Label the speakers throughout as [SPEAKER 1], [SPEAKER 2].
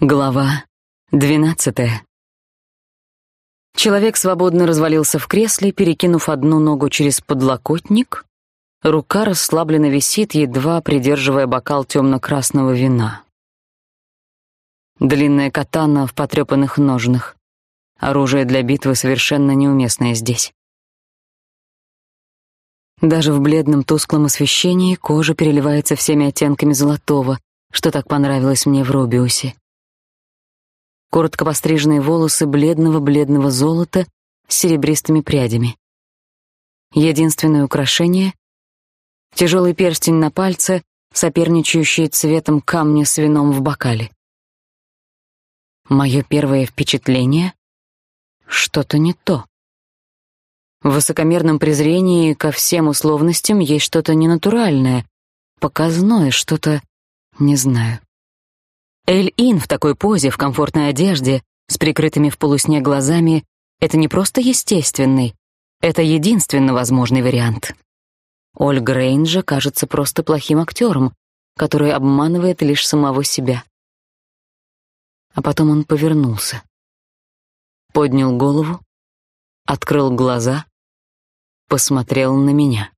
[SPEAKER 1] Глава двенадцатая. Человек свободно развалился в кресле, перекинув одну ногу через подлокотник. Рука расслабленно висит, едва придерживая бокал темно-красного вина. Длинная катана в потрепанных ножнах. Оружие для битвы совершенно неуместное здесь. Даже в бледном тусклом освещении кожа переливается всеми оттенками золотого, что так понравилось мне в Робиусе коротко постриженные волосы бледного-бледного золота с серебристыми прядями. Единственное украшение — тяжелый перстень на пальце, соперничающий цветом камня с вином в бокале. Мое первое впечатление — что-то не то. В высокомерном презрении ко всем условностям есть что-то ненатуральное, показное, что-то, не знаю. Эль-Ин в такой позе, в комфортной одежде, с прикрытыми в полусне глазами — это не просто естественный, это единственно возможный вариант. Оль Грейн же кажется просто плохим актером, который обманывает лишь самого себя. А потом он повернулся. Поднял голову, открыл глаза, посмотрел на меня.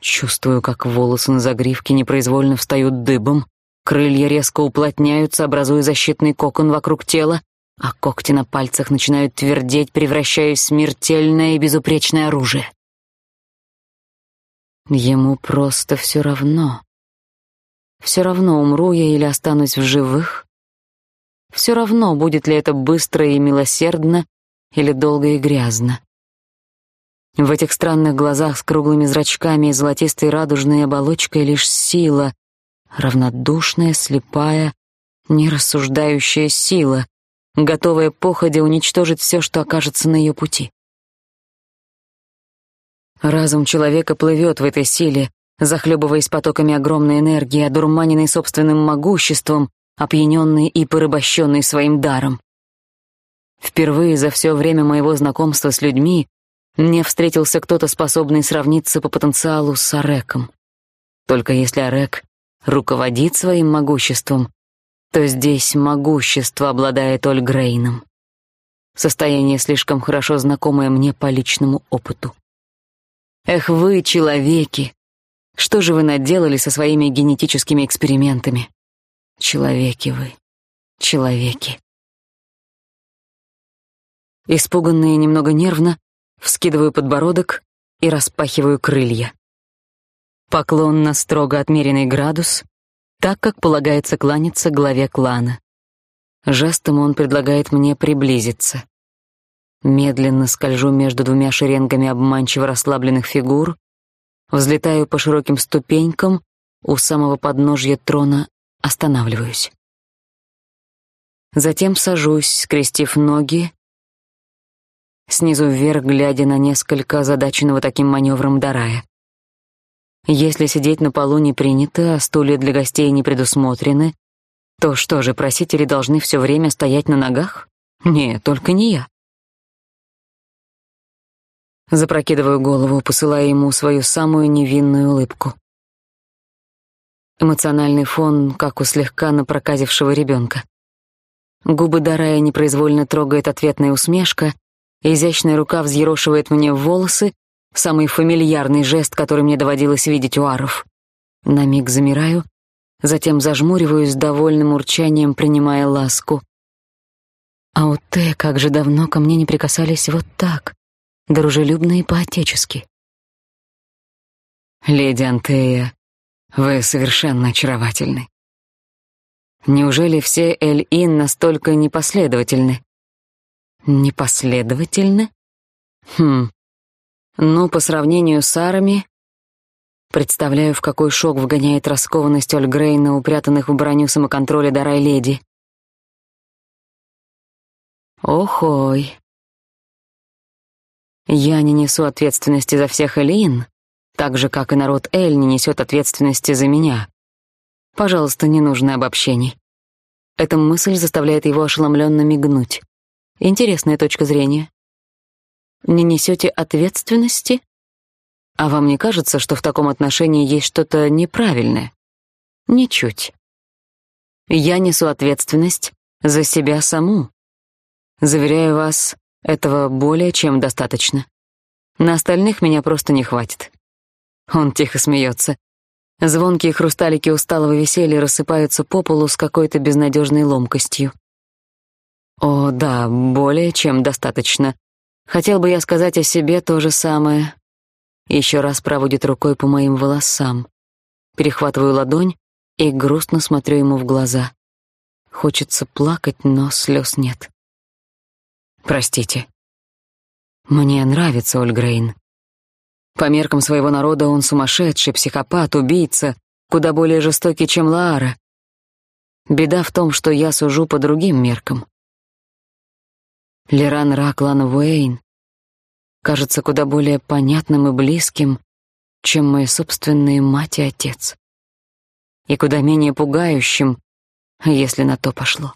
[SPEAKER 1] Чувствую, как волосы на загривке непроизвольно встают дыбом, Крылья резко уплотняются, образуя защитный кокон вокруг тела, а когти на пальцах начинают твердеть, превращаясь в смертельное и безупречное оружие. Ему просто все равно. Все равно, умру я или останусь в живых. Все равно, будет ли это быстро и милосердно, или долго и грязно. В этих странных глазах с круглыми зрачками и золотистой радужной оболочкой лишь сила, равнодушная, слепая, нерассуждающая сила, готовая походя уничтожить все, что окажется на ее пути. Разум человека плывет в этой силе, захлебываясь потоками огромной энергии, одурманенный собственным могуществом, опьяненный и порабощенный своим даром. Впервые за все время моего знакомства с людьми мне встретился кто-то, способный сравниться по потенциалу с Ареком. Только если Арек руководит своим могуществом, то здесь могущество обладает Ольгрейном. Состояние слишком хорошо знакомое мне по личному опыту. Эх вы, человеки, что же вы наделали со своими генетическими экспериментами? Человеки вы, человеки. Испуганно и немного нервно вскидываю подбородок и распахиваю крылья. Поклон на строго отмеренный градус, так как полагается кланяться главе клана. Жестом он предлагает мне приблизиться. Медленно скольжу между двумя шеренгами обманчиво расслабленных фигур, взлетаю по широким ступенькам, у самого подножья трона останавливаюсь. Затем сажусь, скрестив ноги, снизу вверх глядя на несколько озадаченного таким маневром Дарая. Если сидеть на полу не принято, а стулья для гостей не предусмотрены, то что же, просители должны все время стоять на ногах? Не, только не я. Запрокидываю голову, посылая ему свою самую невинную улыбку. Эмоциональный фон, как у слегка напроказившего ребенка. Губы Дарая непроизвольно трогает ответная усмешка, изящная рука взъерошивает мне волосы, самый фамильярный жест, который мне доводилось видеть у аров. На миг замираю, затем зажмуриваюсь довольным урчанием, принимая ласку. А у Т как же давно ко мне не прикасались вот так, дружелюбно и по-отечески. Леди Антея, вы совершенно очаровательны. Неужели все Эль-Ин настолько непоследовательны? Непоследовательны? Хм, но по сравнению с арами... Представляю, в какой шок вгоняет раскованность Ольгрейна, упрятанных в броню самоконтроля Дарай Леди. Охой. Я не несу ответственности за всех Элин, так же, как и народ Эль не несет ответственности за меня. Пожалуйста, не нужно обобщений. Эта мысль заставляет его ошеломленно мигнуть. Интересная точка зрения не несете ответственности? А вам не кажется, что в таком отношении есть что-то неправильное? Ничуть. Я несу ответственность за себя саму. Заверяю вас, этого более чем достаточно. На остальных меня просто не хватит. Он тихо смеется. Звонкие хрусталики усталого веселья рассыпаются по полу с какой-то безнадежной ломкостью. О, да, более чем достаточно. Хотел бы я сказать о себе то же самое. Еще раз проводит рукой по моим волосам. Перехватываю ладонь и грустно смотрю ему в глаза. Хочется плакать, но слез нет. Простите. Мне нравится Ольгрейн. По меркам своего народа он сумасшедший, психопат, убийца, куда более жестокий, чем Лаара. Беда в том, что я сужу по другим меркам. Леран Раклан Уэйн кажется куда более понятным и близким, чем мои собственные мать и отец. И куда менее пугающим, если на то пошло.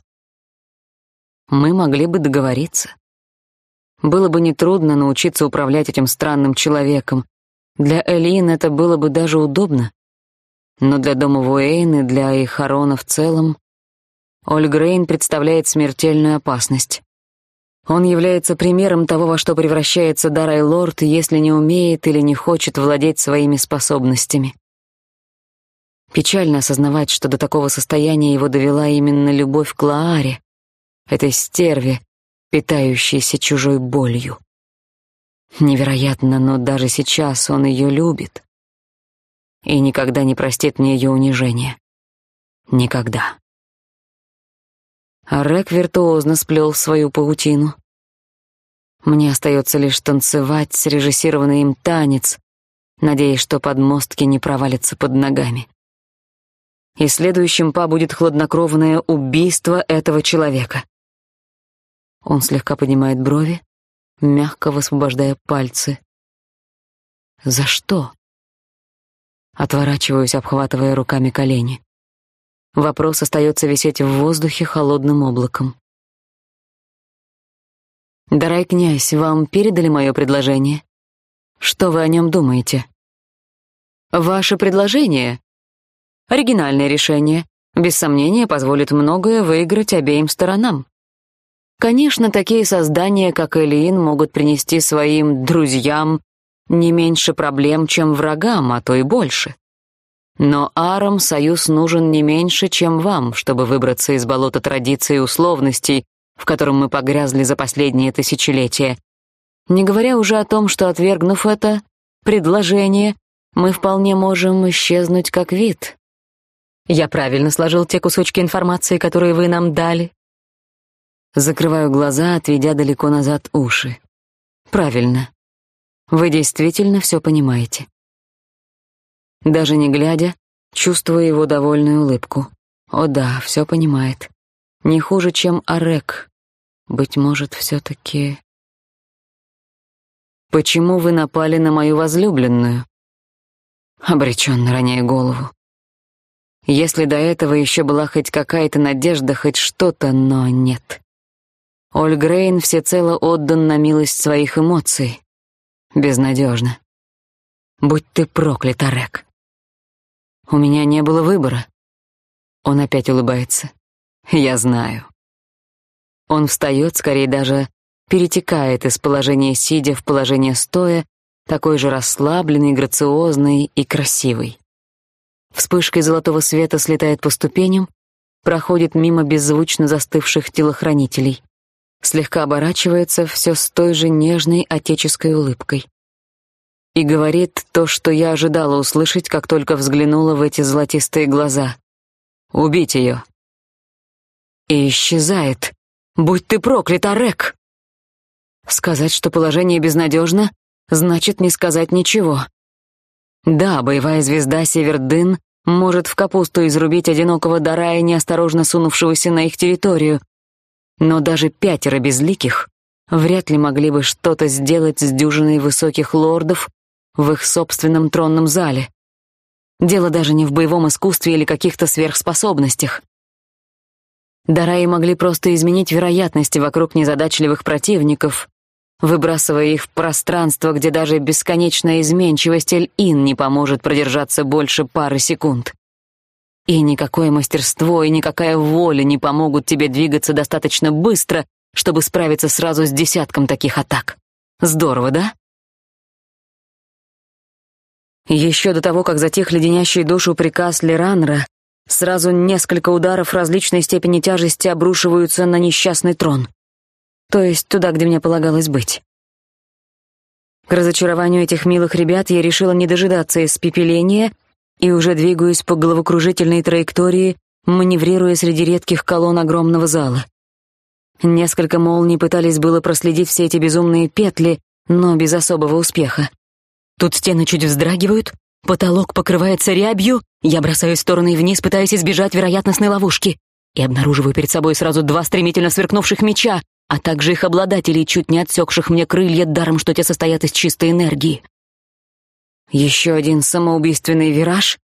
[SPEAKER 1] Мы могли бы договориться. Было бы нетрудно научиться управлять этим странным человеком. Для Элин это было бы даже удобно. Но для дома Вуэйн и для Ихарона в целом Ольгрейн представляет смертельную опасность. Он является примером того, во что превращается Дарай Лорд, если не умеет или не хочет владеть своими способностями. Печально осознавать, что до такого состояния его довела именно любовь к Лааре, этой стерве, питающейся чужой болью. Невероятно, но даже сейчас он ее любит и никогда не простит мне ее унижение. Никогда. А Рек виртуозно сплел свою паутину. Мне остается лишь танцевать срежиссированный им танец, надеясь, что подмостки не провалятся под ногами. И следующим па будет хладнокровное убийство этого человека. Он слегка поднимает брови, мягко высвобождая пальцы. За что? Отворачиваюсь, обхватывая руками колени. Вопрос остается висеть в воздухе холодным облаком. «Дарай, князь, вам передали мое предложение? Что вы о нем думаете?» «Ваше предложение?» «Оригинальное решение. Без сомнения, позволит многое выиграть обеим сторонам. Конечно, такие создания, как Элиин, могут принести своим друзьям не меньше проблем, чем врагам, а то и больше. Но Арам союз нужен не меньше, чем вам, чтобы выбраться из болота традиций и условностей, в котором мы погрязли за последние тысячелетия. Не говоря уже о том, что, отвергнув это предложение, мы вполне можем исчезнуть как вид. Я правильно сложил те кусочки информации, которые вы нам дали? Закрываю глаза, отведя далеко назад уши. Правильно. Вы действительно все понимаете. Даже не глядя, чувствую его довольную улыбку. О да, все понимает. Не хуже, чем Арек. Быть может, все-таки... «Почему вы напали на мою возлюбленную?» Обреченно роняя голову. Если до этого еще была хоть какая-то надежда, хоть что-то, но нет. Ольгрейн всецело отдан на милость своих эмоций. Безнадежно. Будь ты проклят, Арек. У меня не было выбора. Он опять улыбается. Я знаю. Он встает, скорее даже перетекает из положения сидя в положение стоя, такой же расслабленный, грациозный и красивый. Вспышкой золотого света слетает по ступеням, проходит мимо беззвучно застывших телохранителей. Слегка оборачивается все с той же нежной отеческой улыбкой и говорит то, что я ожидала услышать, как только взглянула в эти золотистые глаза. «Убить ее!» И исчезает. «Будь ты проклят, Арек!» Сказать, что положение безнадежно, значит не сказать ничего. Да, боевая звезда Севердын может в капусту изрубить одинокого Дарая, неосторожно сунувшегося на их территорию, но даже пятеро безликих вряд ли могли бы что-то сделать с дюжиной высоких лордов, в их собственном тронном зале. Дело даже не в боевом искусстве или каких-то сверхспособностях. Дараи могли просто изменить вероятности вокруг незадачливых противников, выбрасывая их в пространство, где даже бесконечная изменчивость Эль-Ин не поможет продержаться больше пары секунд. И никакое мастерство, и никакая воля не помогут тебе двигаться достаточно быстро, чтобы справиться сразу с десятком таких атак. Здорово, да? Еще до того, как затих леденящий душу приказ Леранра, сразу несколько ударов различной степени тяжести обрушиваются на несчастный трон. То есть туда, где мне полагалось быть. К разочарованию этих милых ребят я решила не дожидаться испепеления и уже двигаюсь по головокружительной траектории, маневрируя среди редких колонн огромного зала. Несколько молний пытались было проследить все эти безумные петли, но без особого успеха. Тут стены чуть вздрагивают, потолок покрывается рябью, я бросаюсь в стороны и вниз, пытаясь избежать вероятностной ловушки, и обнаруживаю перед собой сразу два стремительно сверкнувших меча, а также их обладателей, чуть не отсекших мне крылья, даром, что те состоят из чистой энергии. Еще один самоубийственный вираж.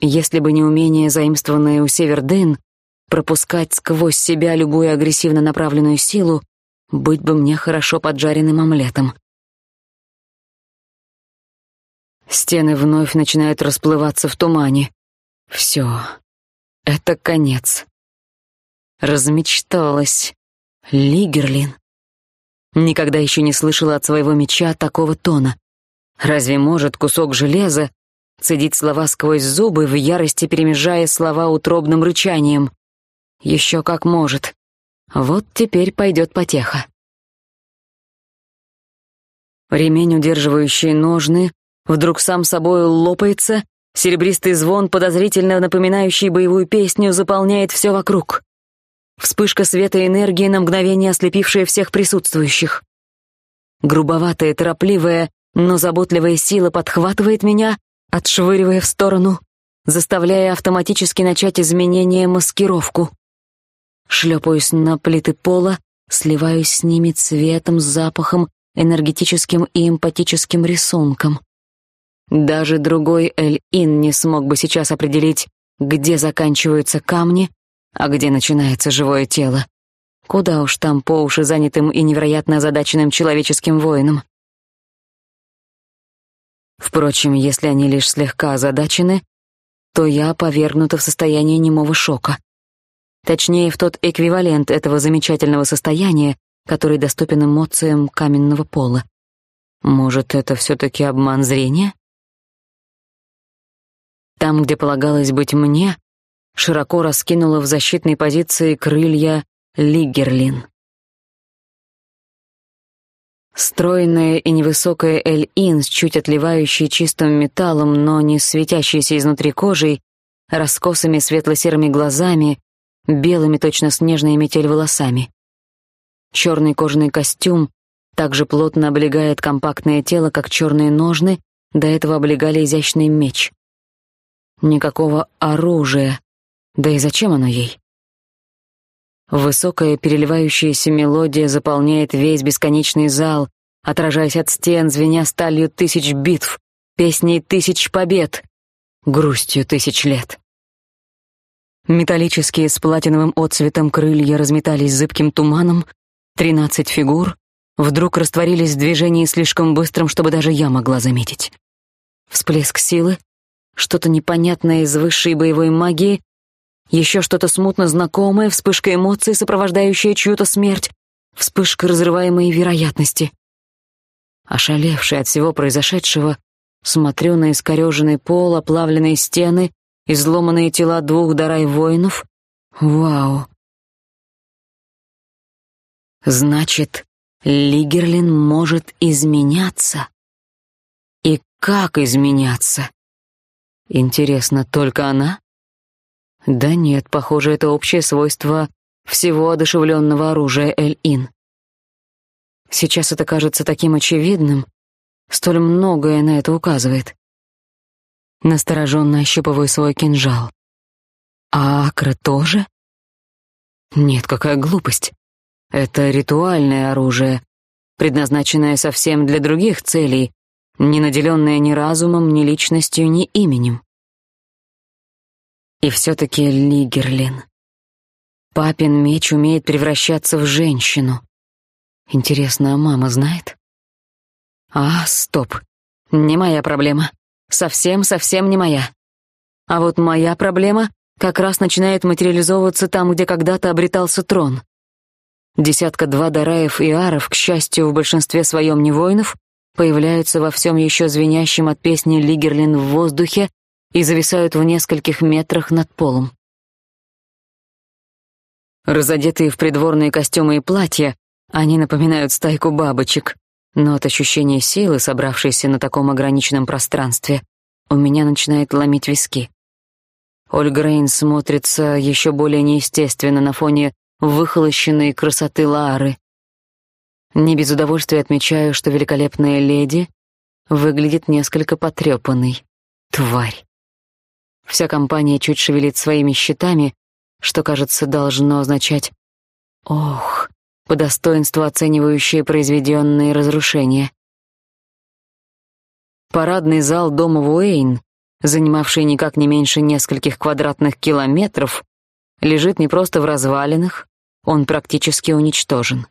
[SPEAKER 1] Если бы не умение, заимствованное у Севердын, пропускать сквозь себя любую агрессивно направленную силу, быть бы мне хорошо поджаренным омлетом. Стены вновь начинают расплываться в тумане. Все. Это конец. Размечталась. Лигерлин. Никогда еще не слышала от своего меча такого тона. Разве может кусок железа цедить слова сквозь зубы, в ярости перемежая слова утробным рычанием? Еще как может. Вот теперь пойдет потеха. Ремень, удерживающий ножны, вдруг сам собой лопается, серебристый звон, подозрительно напоминающий боевую песню, заполняет все вокруг. Вспышка света и энергии, на мгновение ослепившая всех присутствующих. Грубоватая, торопливая, но заботливая сила подхватывает меня, отшвыривая в сторону, заставляя автоматически начать изменение маскировку. Шлепаюсь на плиты пола, сливаюсь с ними цветом, запахом, энергетическим и эмпатическим рисунком. Даже другой Эль-Ин не смог бы сейчас определить, где заканчиваются камни, а где начинается живое тело. Куда уж там по уши занятым и невероятно озадаченным человеческим воинам. Впрочем, если они лишь слегка озадачены, то я повергнута в состояние немого шока. Точнее, в тот эквивалент этого замечательного состояния, который доступен эмоциям каменного пола. Может, это все-таки обман зрения? Там, где полагалось быть мне, широко раскинула в защитной позиции крылья Лигерлин. Стройная и невысокая Эль-Ин с чуть отливающей чистым металлом, но не светящейся изнутри кожей, раскосыми светло-серыми глазами, белыми точно снежной метель волосами. Черный кожаный костюм также плотно облегает компактное тело, как черные ножны до этого облегали изящный меч. Никакого оружия, да и зачем оно ей? Высокая переливающаяся мелодия заполняет весь бесконечный зал, отражаясь от стен, звеня сталью тысяч битв, песней тысяч побед, грустью тысяч лет. Металлические с платиновым отцветом крылья разметались зыбким туманом, тринадцать фигур вдруг растворились в движении слишком быстрым, чтобы даже я могла заметить. Всплеск силы, что-то непонятное из высшей боевой магии, еще что-то смутно знакомое, вспышка эмоций, сопровождающая чью-то смерть, вспышка разрываемой вероятности. Ошалевший от всего произошедшего, смотрю на искореженный пол, оплавленные стены, изломанные тела двух дарай воинов. Вау! Значит, Лигерлин может изменяться. И как изменяться? Интересно, только она? Да нет, похоже, это общее свойство всего одушевленного оружия Эль-Ин. Сейчас это кажется таким очевидным, столь многое на это указывает. Настороженно ощупываю свой кинжал. А Акра тоже? Нет, какая глупость. Это ритуальное оружие, предназначенное совсем для других целей, не наделенное ни разумом, ни личностью, ни именем. И все-таки Лигерлин. Папин меч умеет превращаться в женщину. Интересно, а мама знает? А, стоп. Не моя проблема. Совсем-совсем не моя. А вот моя проблема как раз начинает материализовываться там, где когда-то обретался трон. Десятка-два дараев и аров, к счастью, в большинстве своем не воинов, появляются во всем еще звенящем от песни Лигерлин в воздухе и зависают в нескольких метрах над полом. Разодетые в придворные костюмы и платья, они напоминают стайку бабочек, но от ощущения силы, собравшейся на таком ограниченном пространстве, у меня начинает ломить виски. Ольга Рейн смотрится еще более неестественно на фоне выхолощенной красоты Лары. Не без удовольствия отмечаю, что великолепная леди выглядит несколько потрепанной. Тварь. Вся компания чуть шевелит своими щитами, что, кажется, должно означать «Ох», по достоинству оценивающие произведенные разрушения. Парадный зал дома Уэйн, занимавший никак не меньше нескольких квадратных километров, лежит не просто в развалинах, он практически уничтожен.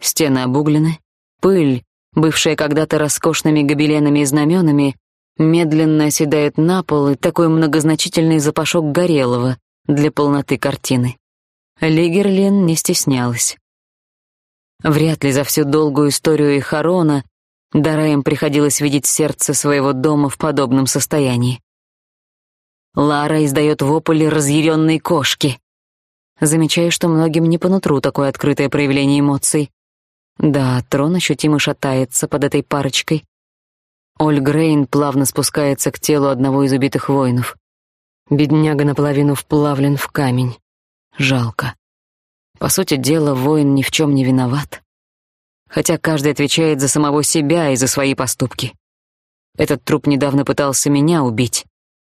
[SPEAKER 1] Стены обуглены, пыль, бывшая когда-то роскошными гобеленами и знаменами, медленно оседает на пол, и такой многозначительный запашок горелого для полноты картины. Лигерлин не стеснялась. Вряд ли за всю долгую историю Ихарона Дараем приходилось видеть сердце своего дома в подобном состоянии. Лара издает вопль разъяренной кошки. Замечаю, что многим не по нутру такое открытое проявление эмоций. Да, трон ощутимо шатается под этой парочкой. Оль Грейн плавно спускается к телу одного из убитых воинов. Бедняга наполовину вплавлен в камень. Жалко. По сути дела, воин ни в чем не виноват хотя каждый отвечает за самого себя и за свои поступки. Этот труп недавно пытался меня убить,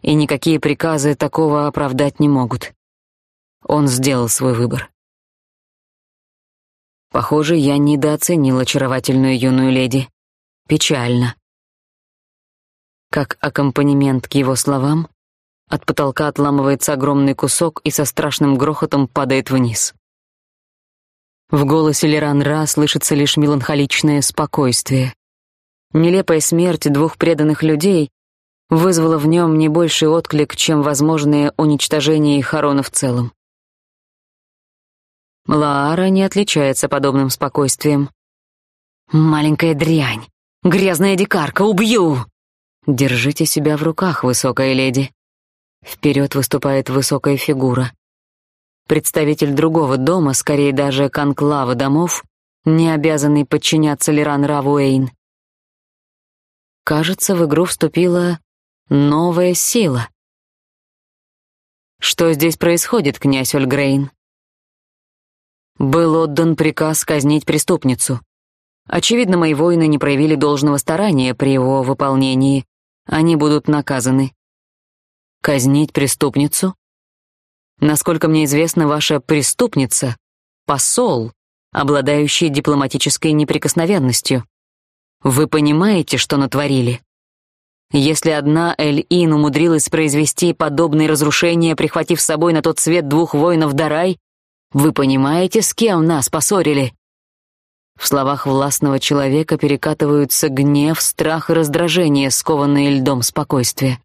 [SPEAKER 1] и никакие приказы такого оправдать не могут. Он сделал свой выбор. Похоже, я недооценил очаровательную юную леди. Печально. Как аккомпанемент к его словам, от потолка отламывается огромный кусок и со страшным грохотом падает вниз. В голосе Леран-Ра слышится лишь меланхоличное спокойствие. Нелепая смерть двух преданных людей вызвала в нем не больший отклик, чем возможное уничтожение Харона в целом. Лаара не отличается подобным спокойствием. «Маленькая дрянь! Грязная дикарка! Убью!» «Держите себя в руках, высокая леди!» Вперед выступает высокая фигура. Представитель другого дома, скорее даже конклава домов, не обязанный подчиняться Леран Равуэйн. Кажется, в игру вступила новая сила. Что здесь происходит, князь Ольгрейн? Был отдан приказ казнить преступницу. Очевидно, мои воины не проявили должного старания при его выполнении. Они будут наказаны. Казнить преступницу? Насколько мне известно, ваша преступница — посол, обладающий дипломатической неприкосновенностью. Вы понимаете, что натворили? Если одна Эль-Ин умудрилась произвести подобные разрушения, прихватив с собой на тот свет двух воинов Дарай, вы понимаете, с кем нас поссорили? В словах властного человека перекатываются гнев, страх и раздражение, скованные льдом спокойствия.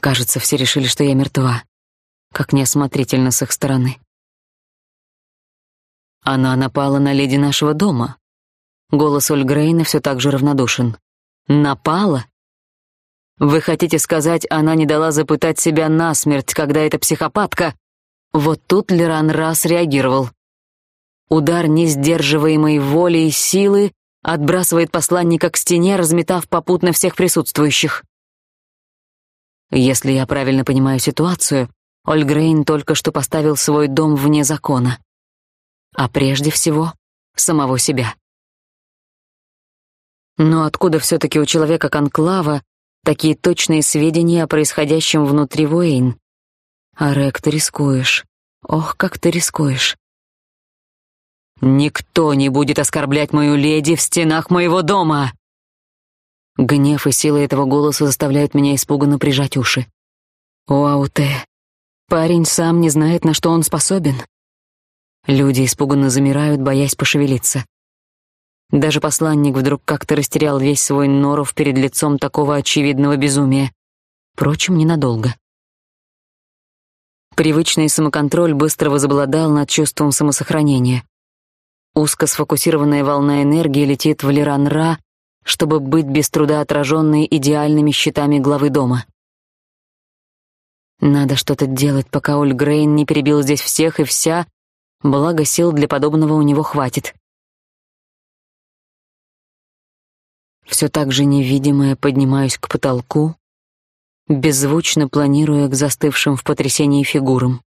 [SPEAKER 1] Кажется, все решили, что я мертва. Как неосмотрительно с их стороны. Она напала на леди нашего дома. Голос Ольгрейна все так же равнодушен. Напала? Вы хотите сказать, она не дала запытать себя насмерть, когда эта психопатка... Вот тут Леран раз реагировал. Удар несдерживаемой воли и силы отбрасывает посланника к стене, разметав попутно всех присутствующих. Если я правильно понимаю ситуацию, Ольгрейн только что поставил свой дом вне закона. А прежде всего, самого себя. Но откуда все-таки у человека Конклава такие точные сведения о происходящем внутри Вуэйн? Арек, ты рискуешь. Ох, как ты рискуешь. «Никто не будет оскорблять мою леди в стенах моего дома!» Гнев и сила этого голоса заставляют меня испуганно прижать уши. Уауте. Парень сам не знает, на что он способен. Люди испуганно замирают, боясь пошевелиться. Даже посланник вдруг как-то растерял весь свой норов перед лицом такого очевидного безумия. Впрочем, ненадолго. Привычный самоконтроль быстро возобладал над чувством самосохранения. Узко сфокусированная волна энергии летит в Лиран-Ра, чтобы быть без труда отраженной идеальными щитами главы дома. Надо что-то делать, пока Ольгрейн не перебил здесь всех и вся, благо сил для подобного у него хватит. Все так же невидимое поднимаюсь к потолку, беззвучно планируя к застывшим в потрясении фигурам.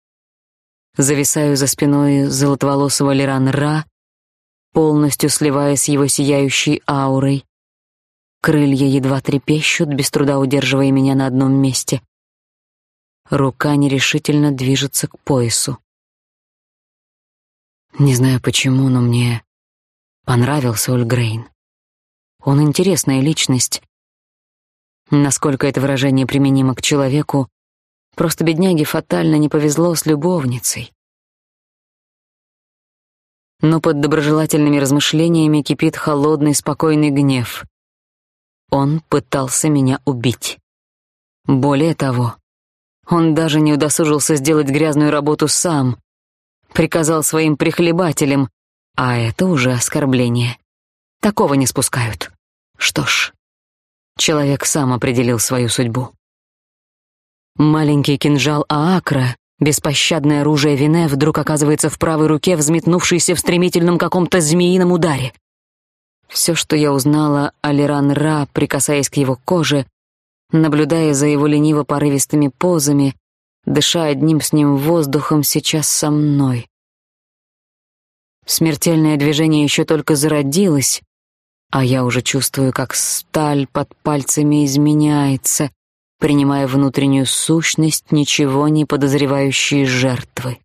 [SPEAKER 1] Зависаю за спиной золотоволосого Леран Ра, полностью сливаясь с его сияющей аурой. Крылья едва трепещут, без труда удерживая меня на одном месте. Рука нерешительно движется к поясу. Не знаю почему, но мне понравился Ульгрейн. Он интересная личность, Насколько это выражение применимо к человеку, просто бедняге фатально не повезло с любовницей. Но под доброжелательными размышлениями кипит холодный, спокойный гнев. Он пытался меня убить. Более того, он даже не удосужился сделать грязную работу сам, приказал своим прихлебателям, а это уже оскорбление. Такого не спускают. Что ж, Человек сам определил свою судьбу. Маленький кинжал Аакра, беспощадное оружие Вине, вдруг оказывается в правой руке, взметнувшейся в стремительном каком-то змеином ударе. Все, что я узнала о Леран Ра, прикасаясь к его коже, наблюдая за его лениво-порывистыми позами, дыша одним с ним воздухом сейчас со мной. Смертельное движение еще только зародилось, а я уже чувствую, как сталь под пальцами изменяется, принимая внутреннюю сущность ничего не подозревающей жертвы.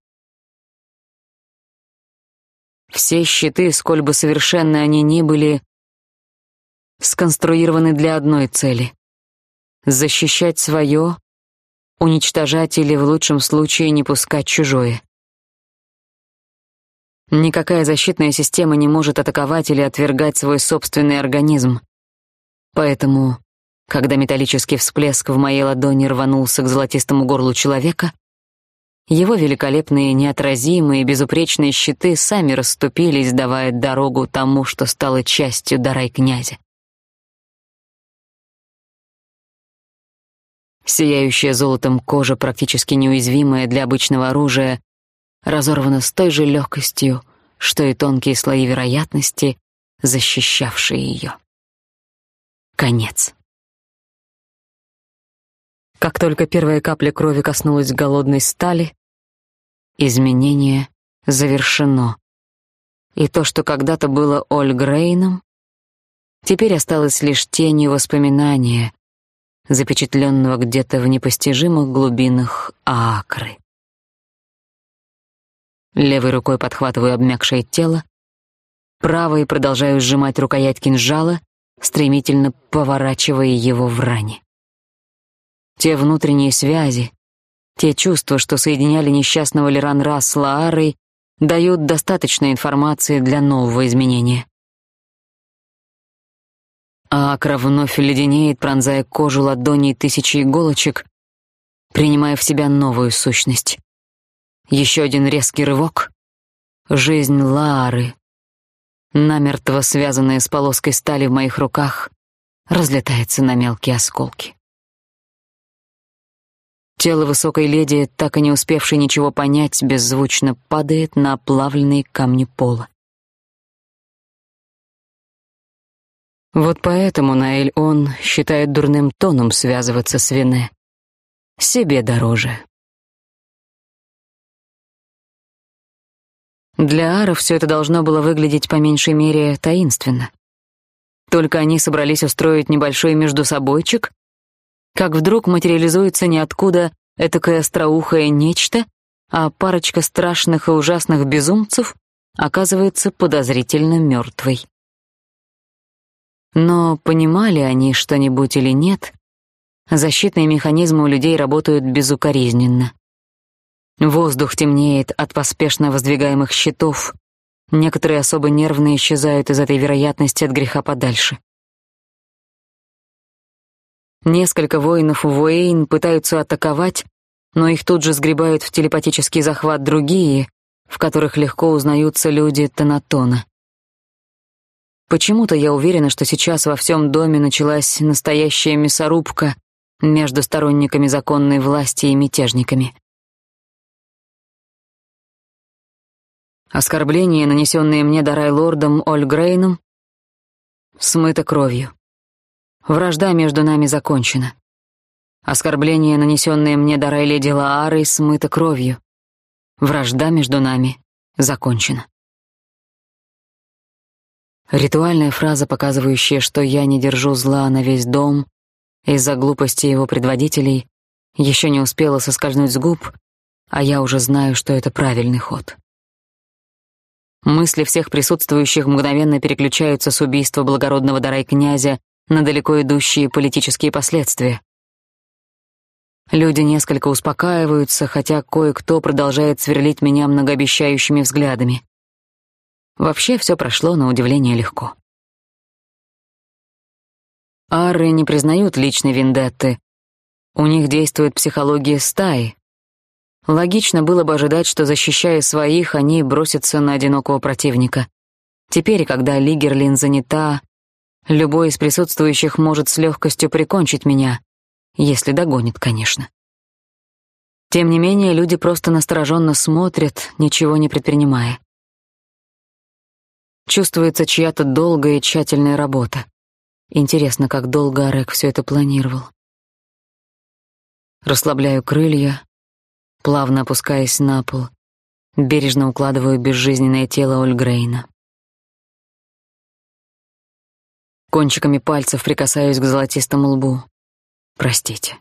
[SPEAKER 1] Все щиты, сколь бы совершенны они ни были, сконструированы для одной цели — защищать свое, уничтожать или, в лучшем случае, не пускать чужое. Никакая защитная система не может атаковать или отвергать свой собственный организм. Поэтому, когда металлический всплеск в моей ладони рванулся к золотистому горлу человека, его великолепные, неотразимые, безупречные щиты сами расступились, давая дорогу тому, что стало частью дарай князя. Сияющая золотом кожа, практически неуязвимая для обычного оружия, разорвана с той же легкостью, что и тонкие слои вероятности, защищавшие ее. Конец. Как только первая капля крови коснулась голодной стали, изменение завершено. И то, что когда-то было Ольгрейном, теперь осталось лишь тенью воспоминания, запечатленного где-то в непостижимых глубинах Акры. Левой рукой подхватываю обмякшее тело, правой продолжаю сжимать рукоять кинжала, стремительно поворачивая его в ране. Те внутренние связи, те чувства, что соединяли несчастного Леранра с Лаарой, дают достаточно информации для нового изменения. А Акра вновь леденеет, пронзая кожу ладоней тысячи иголочек, принимая в себя новую сущность. Еще один резкий рывок. Жизнь Лары, намертво связанная с полоской стали в моих руках, разлетается на мелкие осколки. Тело высокой леди, так и не успевшей ничего понять, беззвучно падает на оплавленные камни пола. Вот поэтому Наэль он считает дурным тоном связываться с Вене. Себе дороже. Для аров все это должно было выглядеть по меньшей мере таинственно. Только они собрались устроить небольшой междусобойчик, как вдруг материализуется ниоткуда этакое остроухое нечто, а парочка страшных и ужасных безумцев оказывается подозрительно мертвой. Но понимали они что-нибудь или нет, защитные механизмы у людей работают безукоризненно. Воздух темнеет от поспешно воздвигаемых щитов, Некоторые особо нервные исчезают из этой вероятности от греха подальше. Несколько воинов Уэйн пытаются атаковать, но их тут же сгребают в телепатический захват другие, в которых легко узнаются люди Танатона. Почему-то я уверена, что сейчас во всем доме началась настоящая мясорубка между сторонниками законной власти и мятежниками. Оскорбление, нанесенное мне Дарай-лордом Ольгрейном, смыто кровью. Вражда между нами закончена. Оскорбление, нанесенное мне Дарай-леди Лаарой, смыто кровью. Вражда между нами закончена. Ритуальная фраза, показывающая, что я не держу зла на весь дом из-за глупости его предводителей, еще не успела соскользнуть с губ, а я уже знаю, что это правильный ход. Мысли всех присутствующих мгновенно переключаются с убийства благородного дарай князя на далеко идущие политические последствия. Люди несколько успокаиваются, хотя кое-кто продолжает сверлить меня многообещающими взглядами. Вообще все прошло на удивление легко. Ары не признают личной вендетты. У них действует психология стаи, Логично было бы ожидать, что, защищая своих, они бросятся на одинокого противника. Теперь, когда Лигерлин занята, любой из присутствующих может с легкостью прикончить меня, если догонит, конечно. Тем не менее, люди просто настороженно смотрят, ничего не предпринимая. Чувствуется чья-то долгая и тщательная работа. Интересно, как долго Арек все это планировал. Расслабляю крылья, плавно опускаясь на пол, бережно укладываю безжизненное тело Ольгрейна. Кончиками пальцев прикасаюсь к золотистому лбу. Простите.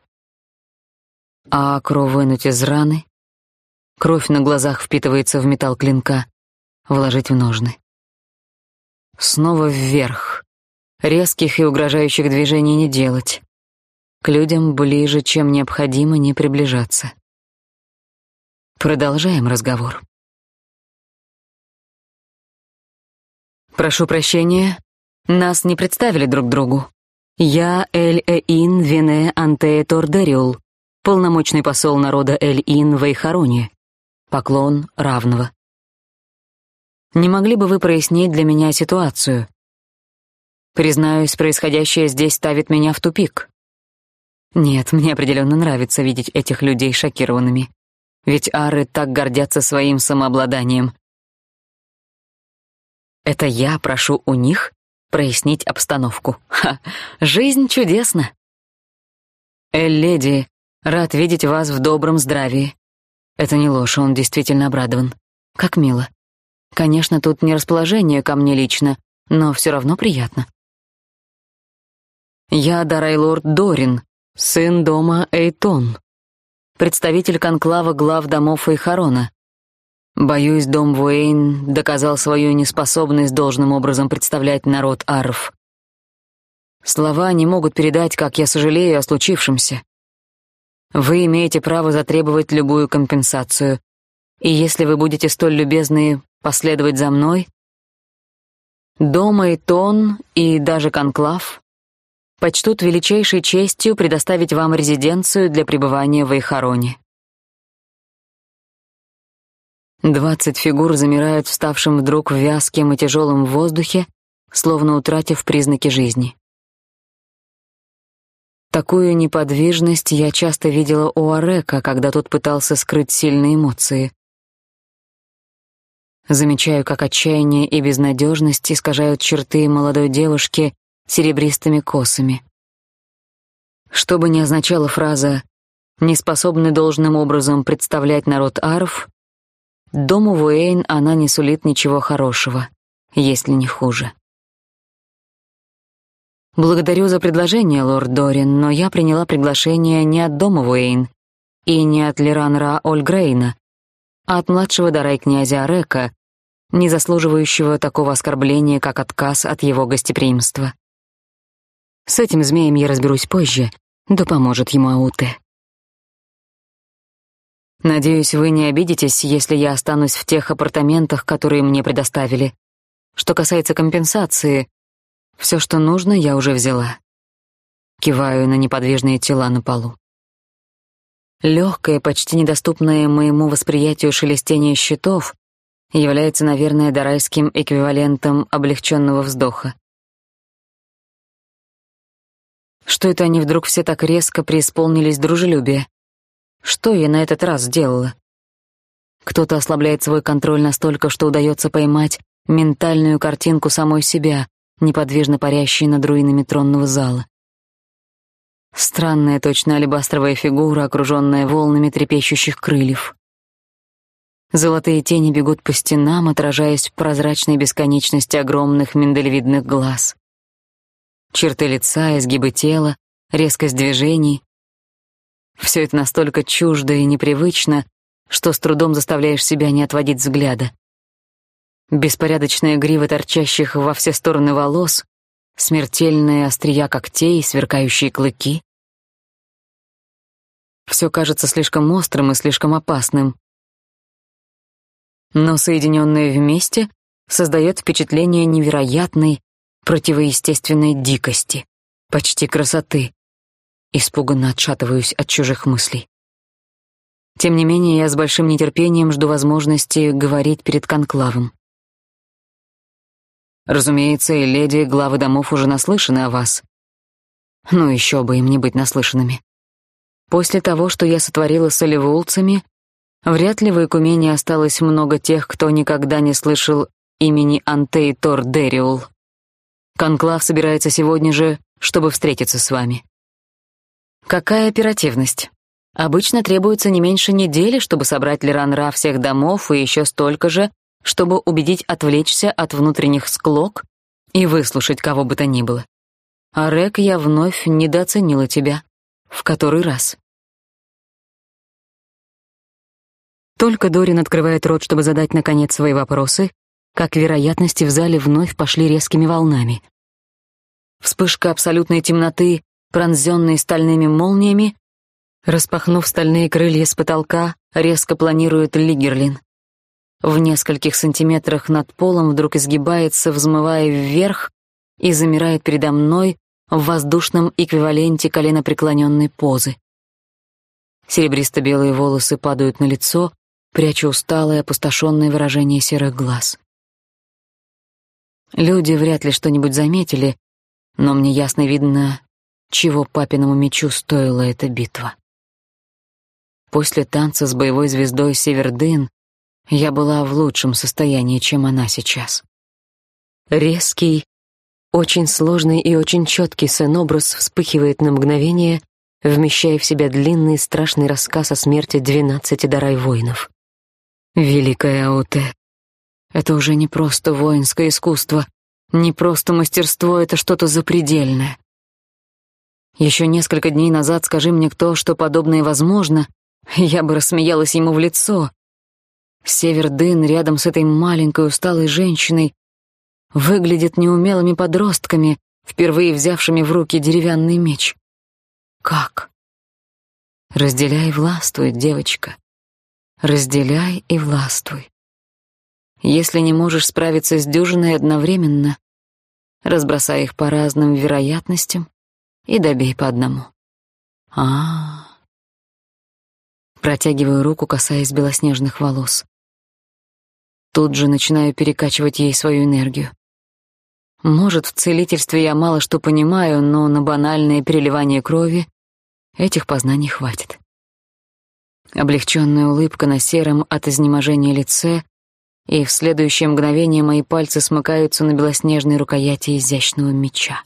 [SPEAKER 1] А кровь вынуть из раны. Кровь на глазах впитывается в металл клинка. Вложить в ножны. Снова вверх. Резких и угрожающих движений не делать. К людям ближе, чем необходимо, не приближаться. Продолжаем разговор. Прошу прощения, нас не представили друг другу. Я Эль-Эин Вене Антея Тордериул, полномочный посол народа Эль-Ин в Эйхаруне. Поклон равного. Не могли бы вы прояснить для меня ситуацию? Признаюсь, происходящее здесь ставит меня в тупик. Нет, мне определенно нравится видеть этих людей шокированными ведь ары так гордятся своим самообладанием. Это я прошу у них прояснить обстановку. Ха, жизнь чудесна. Эль-леди, рад видеть вас в добром здравии. Это не ложь, он действительно обрадован. Как мило. Конечно, тут не расположение ко мне лично, но все равно приятно. Я Дарайлорд Дорин, сын дома Эйтон представитель конклава глав домов Эйхарона. Боюсь, дом Вуэйн доказал свою неспособность должным образом представлять народ Арф. Слова не могут передать, как я сожалею о случившемся. Вы имеете право затребовать любую компенсацию, и если вы будете столь любезны последовать за мной, Дома и Тон, и даже Конклав почтут величайшей честью предоставить вам резиденцию для пребывания в Эйхароне. Двадцать фигур замирают вставшим вдруг в вязким и тяжелом воздухе, словно утратив признаки жизни. Такую неподвижность я часто видела у Арека, когда тот пытался скрыть сильные эмоции. Замечаю, как отчаяние и безнадежность искажают черты молодой девушки серебристыми косами. Что бы ни означала фраза «не способны должным образом представлять народ Арф», дому Вуэйн она не сулит ничего хорошего, если не хуже. Благодарю за предложение, лорд Дорин, но я приняла приглашение не от дома Вуэйн и не от Лиранра Ольгрейна, а от младшего дарай князя Арека, не заслуживающего такого оскорбления, как отказ от его гостеприимства. С этим змеем я разберусь позже, да поможет ему Ауте. Надеюсь, вы не обидитесь, если я останусь в тех апартаментах, которые мне предоставили. Что касается компенсации, все, что нужно, я уже взяла. Киваю на неподвижные тела на полу. Легкое, почти недоступное моему восприятию шелестение щитов является, наверное, дарайским эквивалентом облегченного вздоха. Что это они вдруг все так резко преисполнились дружелюбия? Что я на этот раз сделала? Кто-то ослабляет свой контроль настолько, что удается поймать ментальную картинку самой себя, неподвижно парящей над руинами тронного зала. Странная, точно алебастровая фигура, окруженная волнами трепещущих крыльев. Золотые тени бегут по стенам, отражаясь в прозрачной бесконечности огромных миндалевидных глаз. Черты лица, изгибы тела, резкость движений. Все это настолько чуждо и непривычно, что с трудом заставляешь себя не отводить взгляда. Беспорядочная грива торчащих во все стороны волос, смертельные острия когтей, сверкающие клыки. Все кажется слишком острым и слишком опасным. Но соединенное вместе создает впечатление невероятной, противоестественной дикости, почти красоты. Испуганно отшатываюсь от чужих мыслей. Тем не менее, я с большим нетерпением жду возможности говорить перед конклавом. Разумеется, и леди, главы домов уже наслышаны о вас. Ну, еще бы им не быть наслышанными. После того, что я сотворила с оливулцами, вряд ли в Экумене осталось много тех, кто никогда не слышал имени Антей Тор Дериул. Конклав собирается сегодня же, чтобы встретиться с вами. Какая оперативность? Обычно требуется не меньше недели, чтобы собрать Леранра всех домов и еще столько же, чтобы убедить отвлечься от внутренних склок и выслушать кого бы то ни было. А Рек, я вновь недооценила тебя. В который раз? Только Дорин открывает рот, чтобы задать наконец свои вопросы, как вероятности в зале вновь пошли резкими волнами. Вспышка абсолютной темноты, пронзенной стальными молниями, распахнув стальные крылья с потолка, резко планирует Лигерлин. В нескольких сантиметрах над полом вдруг изгибается, взмывая вверх, и замирает передо мной в воздушном эквиваленте коленопреклоненной позы. Серебристо-белые волосы падают на лицо, пряча усталое, опустошенное выражение серых глаз. Люди вряд ли что-нибудь заметили, но мне ясно видно, чего папиному мечу стоила эта битва. После танца с боевой звездой Севердын я была в лучшем состоянии, чем она сейчас. Резкий, очень сложный и очень четкий сын-образ вспыхивает на мгновение, вмещая в себя длинный страшный рассказ о смерти двенадцати дарай воинов. Великая Ауте. Это уже не просто воинское искусство, не просто мастерство, это что-то запредельное. Еще несколько дней назад скажи мне кто, что подобное возможно, я бы рассмеялась ему в лицо. Север Дын рядом с этой маленькой усталой женщиной выглядит неумелыми подростками, впервые взявшими в руки деревянный меч. Как? Разделяй и властвуй, девочка. Разделяй и властвуй. Если не можешь справиться с дюжиной одновременно, разбросай их по разным вероятностям и добей по одному. А, -а, а Протягиваю руку, касаясь белоснежных волос. Тут же начинаю перекачивать ей свою энергию. Может, в целительстве я мало что понимаю, но на банальное переливание крови этих познаний хватит. Облегченная улыбка на сером от изнеможения лице, и в следующее мгновение мои пальцы смыкаются на белоснежной рукояти изящного меча.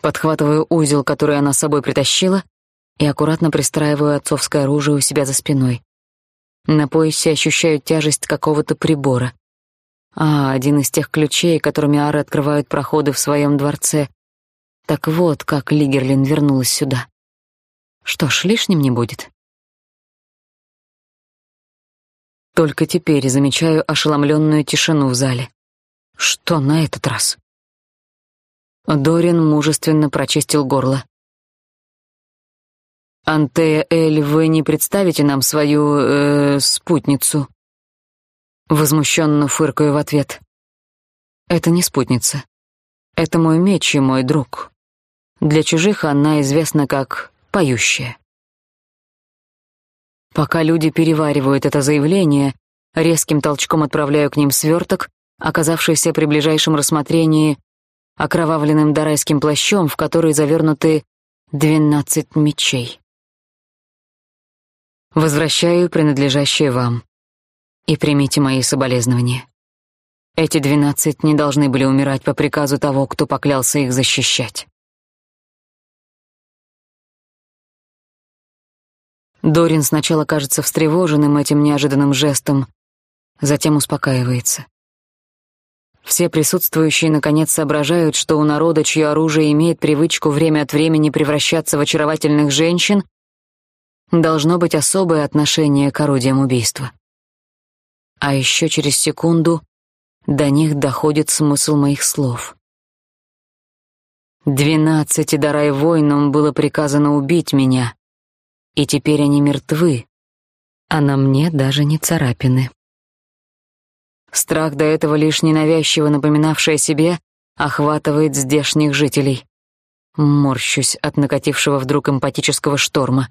[SPEAKER 1] Подхватываю узел, который она с собой притащила, и аккуратно пристраиваю отцовское оружие у себя за спиной. На поясе ощущаю тяжесть какого-то прибора. А, один из тех ключей, которыми ары открывают проходы в своем дворце. Так вот, как Лигерлин вернулась сюда. Что ж, лишним не будет. Только теперь замечаю ошеломленную тишину в зале. Что на этот раз? Дорин мужественно прочистил горло. Антея Эль, вы не представите нам свою, э, спутницу?» Возмущенно фыркаю в ответ. «Это не спутница. Это мой меч и мой друг. Для чужих она известна как поющая». Пока люди переваривают это заявление, резким толчком отправляю к ним сверток, оказавшийся при ближайшем рассмотрении окровавленным дарайским плащом, в который завернуты двенадцать мечей. Возвращаю принадлежащее вам. И примите мои соболезнования. Эти двенадцать не должны были умирать по приказу того, кто поклялся их защищать. Дорин сначала кажется встревоженным этим неожиданным жестом, затем успокаивается. Все присутствующие наконец соображают, что у народа, чье оружие имеет привычку время от времени превращаться в очаровательных женщин, должно быть особое отношение к орудиям убийства. А еще через секунду до них доходит смысл моих слов. Двенадцати дарай воинам было приказано убить меня, и теперь они мертвы, а на мне даже не царапины. Страх до этого лишь ненавязчиво напоминавший о себе охватывает здешних жителей. Морщусь от накатившего вдруг эмпатического шторма.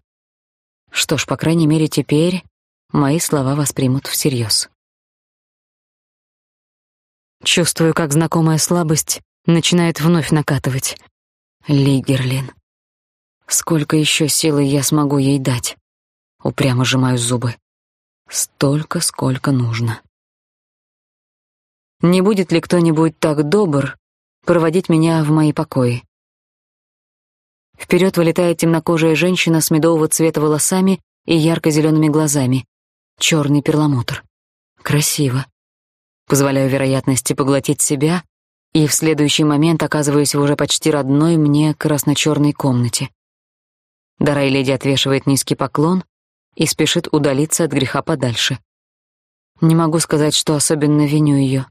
[SPEAKER 1] Что ж, по крайней мере, теперь мои слова воспримут всерьез. Чувствую, как знакомая слабость начинает вновь накатывать. Лигерлин. Сколько еще силы я смогу ей дать? Упрямо сжимаю зубы. Столько, сколько нужно. Не будет ли кто-нибудь так добр проводить меня в мои покои? Вперед вылетает темнокожая женщина с медового цвета волосами и ярко-зелеными глазами. Черный перламутр. Красиво. Позволяю вероятности поглотить себя, и в следующий момент оказываюсь в уже почти родной мне красно-черной комнате. Дарай леди отвешивает низкий поклон и спешит удалиться от греха подальше. Не могу сказать, что особенно виню ее.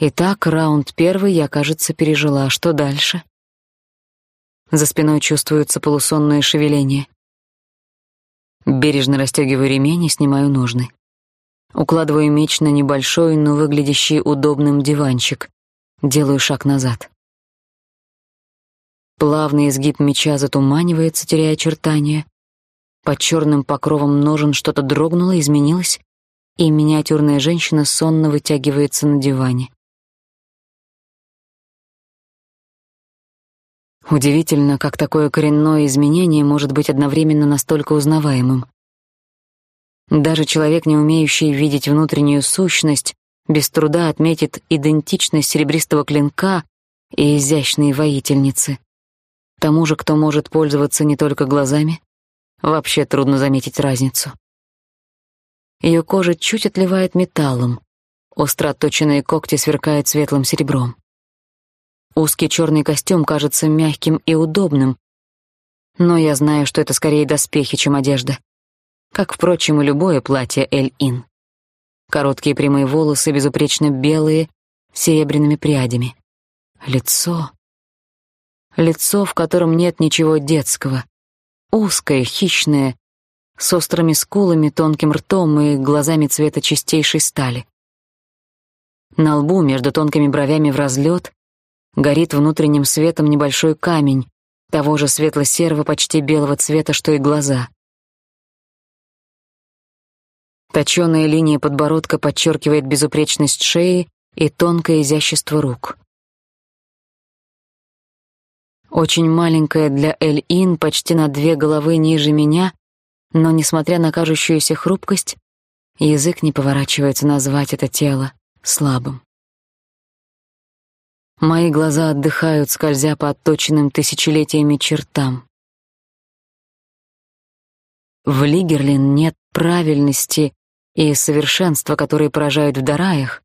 [SPEAKER 1] Итак, раунд первый я, кажется, пережила. Что дальше? За спиной чувствуются полусонные шевеления. Бережно расстегиваю ремень и снимаю ножны. Укладываю меч на небольшой, но выглядящий удобным диванчик. Делаю шаг назад. Плавный изгиб меча затуманивается, теряя очертания. Под черным покровом ножен что-то дрогнуло, изменилось, и миниатюрная женщина сонно вытягивается на диване. Удивительно, как такое коренное изменение может быть одновременно настолько узнаваемым. Даже человек, не умеющий видеть внутреннюю сущность, без труда отметит идентичность серебристого клинка и изящной воительницы. Тому же, кто может пользоваться не только глазами, вообще трудно заметить разницу. Ее кожа чуть отливает металлом, остро отточенные когти сверкают светлым серебром. Узкий черный костюм кажется мягким и удобным, но я знаю, что это скорее доспехи, чем одежда. Как, впрочем, и любое платье Эль-Ин. Короткие прямые волосы, безупречно белые, с серебряными прядями. Лицо. Лицо, в котором нет ничего детского. Узкое, хищное, с острыми скулами, тонким ртом и глазами цвета чистейшей стали. На лбу между тонкими бровями в разлет Горит внутренним светом небольшой камень, того же светло-серого, почти белого цвета, что и глаза. Точёная линия подбородка подчеркивает безупречность шеи и тонкое изящество рук. Очень маленькая для Эль-Ин, почти на две головы ниже меня, но, несмотря на кажущуюся хрупкость, язык не поворачивается назвать это тело слабым. Мои глаза отдыхают, скользя по отточенным тысячелетиями чертам. В Лигерлин нет правильности и совершенства, которые поражают в Дараях,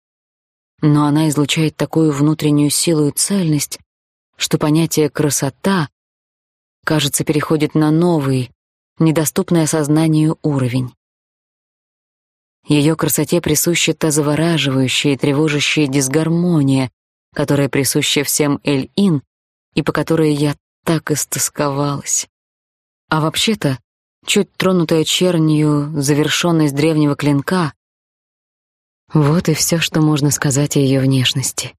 [SPEAKER 1] но она излучает такую внутреннюю силу и цельность, что понятие «красота» кажется переходит на новый, недоступный осознанию уровень. Ее красоте присуща та завораживающая и тревожащая дисгармония, которая присуща всем Эль-Ин и по которой я так истосковалась. А вообще-то, чуть тронутая чернью завершенность древнего клинка — вот и все, что можно сказать о ее внешности.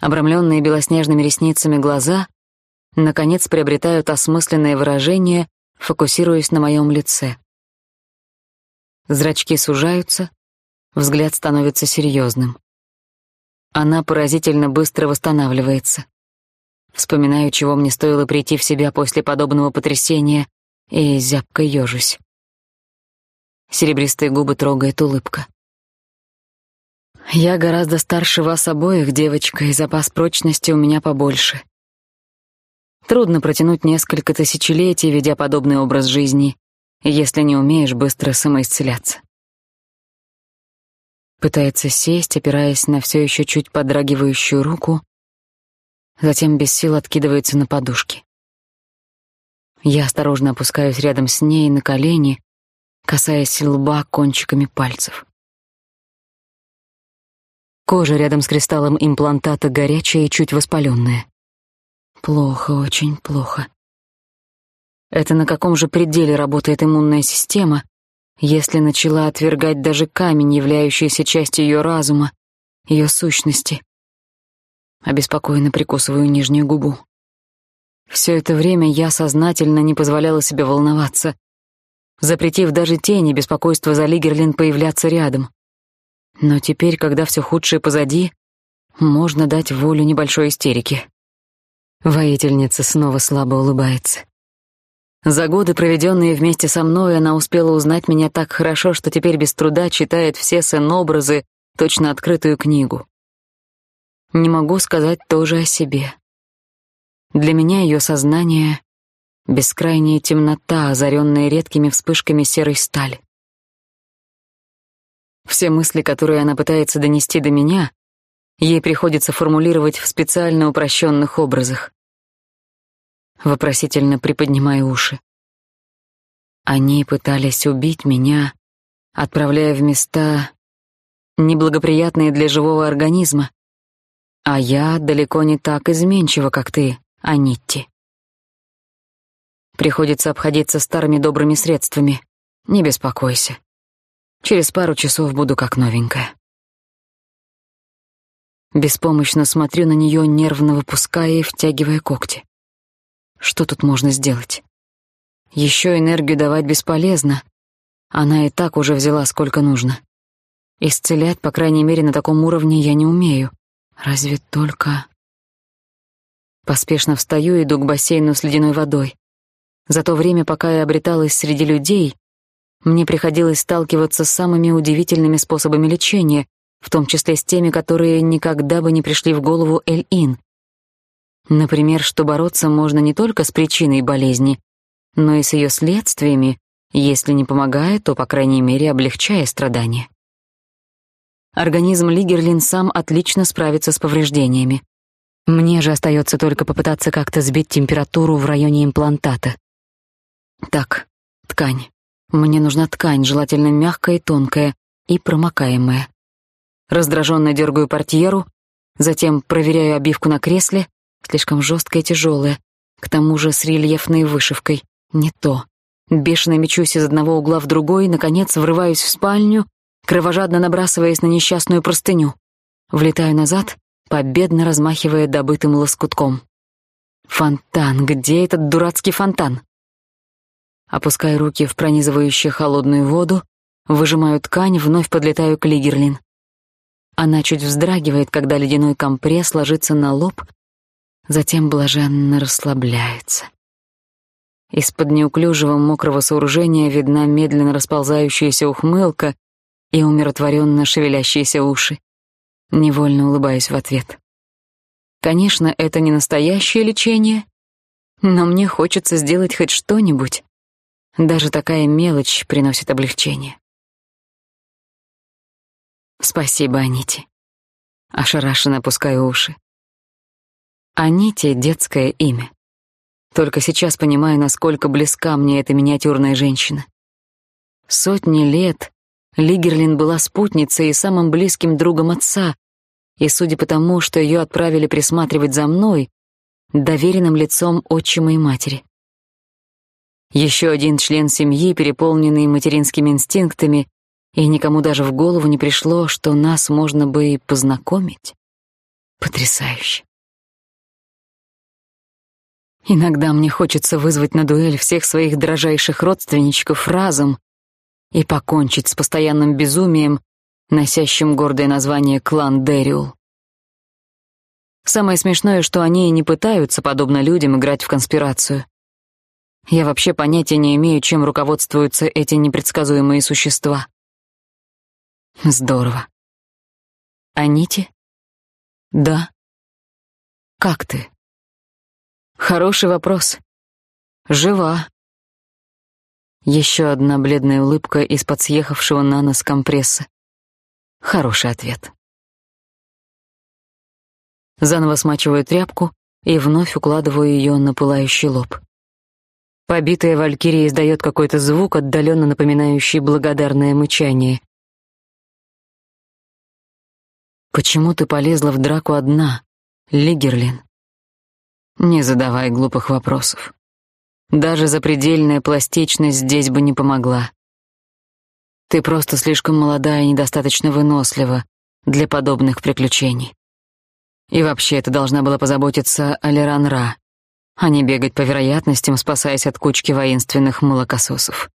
[SPEAKER 1] Обрамленные белоснежными ресницами глаза наконец приобретают осмысленное выражение, фокусируясь на моем лице. Зрачки сужаются, взгляд становится серьезным. Она поразительно быстро восстанавливается. Вспоминаю, чего мне стоило прийти в себя после подобного потрясения, и зябко ёжусь. Серебристые губы трогает улыбка. Я гораздо старше вас обоих, девочка, и запас прочности у меня побольше. Трудно протянуть несколько тысячелетий, ведя подобный образ жизни, если не умеешь быстро самоисцеляться. Пытается сесть, опираясь на все еще чуть подрагивающую руку, затем без сил откидывается на подушки. Я осторожно опускаюсь рядом с ней на колени, касаясь лба кончиками пальцев. Кожа рядом с кристаллом имплантата горячая и чуть воспаленная. Плохо, очень плохо. Это на каком же пределе работает иммунная система, если начала отвергать даже камень, являющийся частью ее разума, ее сущности? Обеспокоенно прикусываю нижнюю губу. Все это время я сознательно не позволяла себе волноваться, запретив даже тени беспокойства за Лигерлин появляться рядом. Но теперь, когда все худшее позади, можно дать волю небольшой истерике. Воительница снова слабо улыбается. За годы, проведенные вместе со мной, она успела узнать меня так хорошо, что теперь без труда читает все сэн-образы, точно открытую книгу. Не могу сказать тоже о себе. Для меня ее сознание — бескрайняя темнота, озаренная редкими вспышками серой стали. Все мысли, которые она пытается донести до меня, ей приходится формулировать в специально упрощенных образах. Вопросительно приподнимаю уши. Они пытались убить меня, отправляя в места неблагоприятные для живого организма, а я далеко не так изменчива, как ты, Анитти. Приходится обходиться старыми добрыми средствами. Не беспокойся. Через пару часов буду как новенькая. Беспомощно смотрю на нее, нервно выпуская и втягивая когти. Что тут можно сделать? Еще энергию давать бесполезно. Она и так уже взяла сколько нужно. Исцелять, по крайней мере, на таком уровне я не умею. Разве только... Поспешно встаю и иду к бассейну с ледяной водой. За то время, пока я обреталась среди людей, мне приходилось сталкиваться с самыми удивительными способами лечения, в том числе с теми, которые никогда бы не пришли в голову Эль-Ин. Например, что бороться можно не только с причиной болезни, но и с ее следствиями, если не помогая, то, по крайней мере, облегчая страдания. Организм Лигерлин сам отлично справится с повреждениями. Мне же остается только попытаться как-то сбить температуру в районе имплантата. Так, ткань. Мне нужна ткань, желательно мягкая и тонкая, и промокаемая. Раздраженно дергаю портьеру, затем проверяю обивку на кресле, слишком жесткая и тяжелая, к тому же с рельефной вышивкой. Не то. Бешено мечусь из одного угла в другой, наконец, врываюсь в спальню, кровожадно набрасываясь на несчастную простыню. Влетаю назад, победно размахивая добытым лоскутком. Фонтан, где этот дурацкий фонтан? Опускаю руки в пронизывающую холодную воду, выжимаю ткань, вновь подлетаю к Лигерлин. Она чуть вздрагивает, когда ледяной компресс ложится на лоб, затем блаженно расслабляется. Из-под неуклюжего мокрого сооружения видна медленно расползающаяся ухмылка и умиротворенно шевелящиеся уши. Невольно улыбаюсь в ответ. Конечно, это не настоящее лечение, но мне хочется сделать хоть что-нибудь, даже такая мелочь приносит облегчение. Спасибо, Анити. Ошарашенно опускаю уши. Анити — детское имя. Только сейчас понимаю, насколько близка мне эта миниатюрная женщина. Сотни лет Лигерлин была спутницей и самым близким другом отца, и, судя по тому, что ее отправили присматривать за мной, доверенным лицом отчима и матери. Еще один член семьи, переполненный материнскими инстинктами, и никому даже в голову не пришло, что нас можно бы и познакомить. Потрясающе. Иногда мне хочется вызвать на дуэль всех своих дрожайших родственничков разом и покончить с постоянным безумием, носящим гордое название «Клан Дэриул». Самое смешное, что они и не пытаются, подобно людям, играть в конспирацию. Я вообще понятия не имею, чем руководствуются эти непредсказуемые существа. Здорово. Анити? Да. Как ты? Хороший вопрос. Жива. Еще одна бледная улыбка из-под съехавшего на нос компресса. Хороший ответ. Заново смачиваю тряпку и вновь укладываю ее на пылающий лоб. Побитая валькирия издает какой-то звук, отдаленно напоминающий благодарное мычание. «Почему ты полезла в драку одна, Лигерлин?» «Не задавай глупых вопросов. Даже запредельная пластичность здесь бы не помогла. Ты просто слишком молодая и недостаточно вынослива для подобных приключений. И вообще, ты должна была позаботиться о Леран-Ра, а не бегать по вероятностям, спасаясь от кучки воинственных молокососов.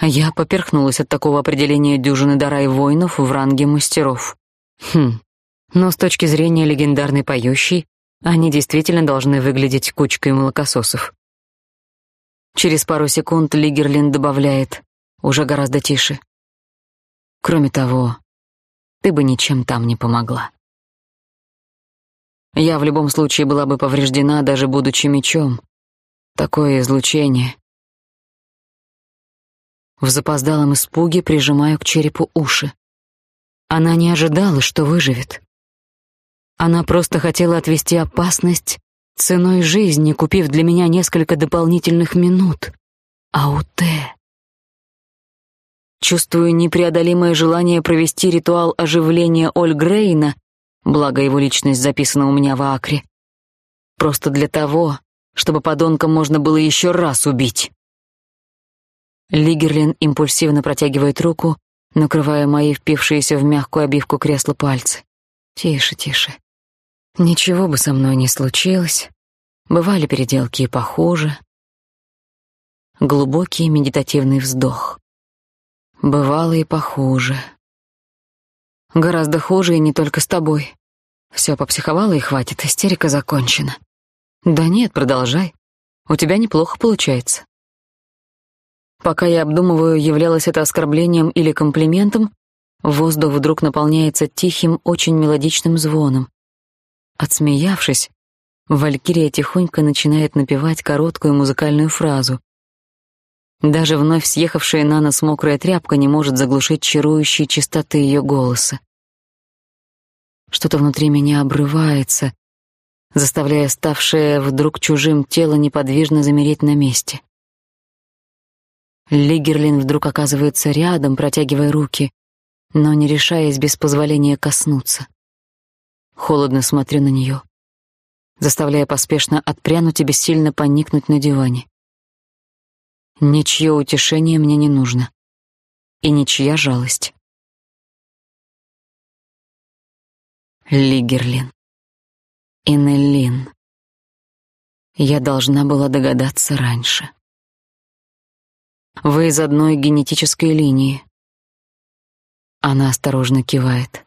[SPEAKER 1] Я поперхнулась от такого определения дюжины дара и воинов в ранге мастеров. Хм, но с точки зрения легендарной поющей, они действительно должны выглядеть кучкой молокососов. Через пару секунд Лигерлин добавляет, уже гораздо тише. Кроме того, ты бы ничем там не помогла. Я в любом случае была бы повреждена, даже будучи мечом. Такое излучение. В запоздалом испуге прижимаю к черепу уши. Она не ожидала, что выживет. Она просто хотела отвести опасность ценой жизни, купив для меня несколько дополнительных минут. АУТ. Чувствую непреодолимое желание провести ритуал оживления Ольгрейна благо его личность записана у меня в Акре. Просто для того, чтобы подонка можно было еще раз убить. Лигерлин импульсивно протягивает руку, накрывая мои впившиеся в мягкую обивку кресла пальцы. Тише, тише. Ничего бы со мной не случилось. Бывали переделки и похуже. Глубокий медитативный вздох. Бывало и похуже. Гораздо хуже и не только с тобой. Все, попсиховала и хватит, истерика закончена. Да нет, продолжай. У тебя неплохо получается. Пока я обдумываю, являлось это оскорблением или комплиментом, воздух вдруг наполняется тихим, очень мелодичным звоном. Отсмеявшись, Валькирия тихонько начинает напевать короткую музыкальную фразу. Даже вновь съехавшая на нос мокрая тряпка не может заглушить чарующей чистоты ее голоса. Что-то внутри меня обрывается, заставляя ставшее вдруг чужим тело неподвижно замереть на месте. Лигерлин вдруг оказывается рядом, протягивая руки, но не решаясь без позволения коснуться. Холодно смотрю на нее, заставляя поспешно отпрянуть и бессильно поникнуть на диване. Ничье утешение мне не нужно. И ничья жалость. Лигерлин. Инеллин. Я должна была догадаться раньше. Вы из одной генетической линии. Она осторожно кивает.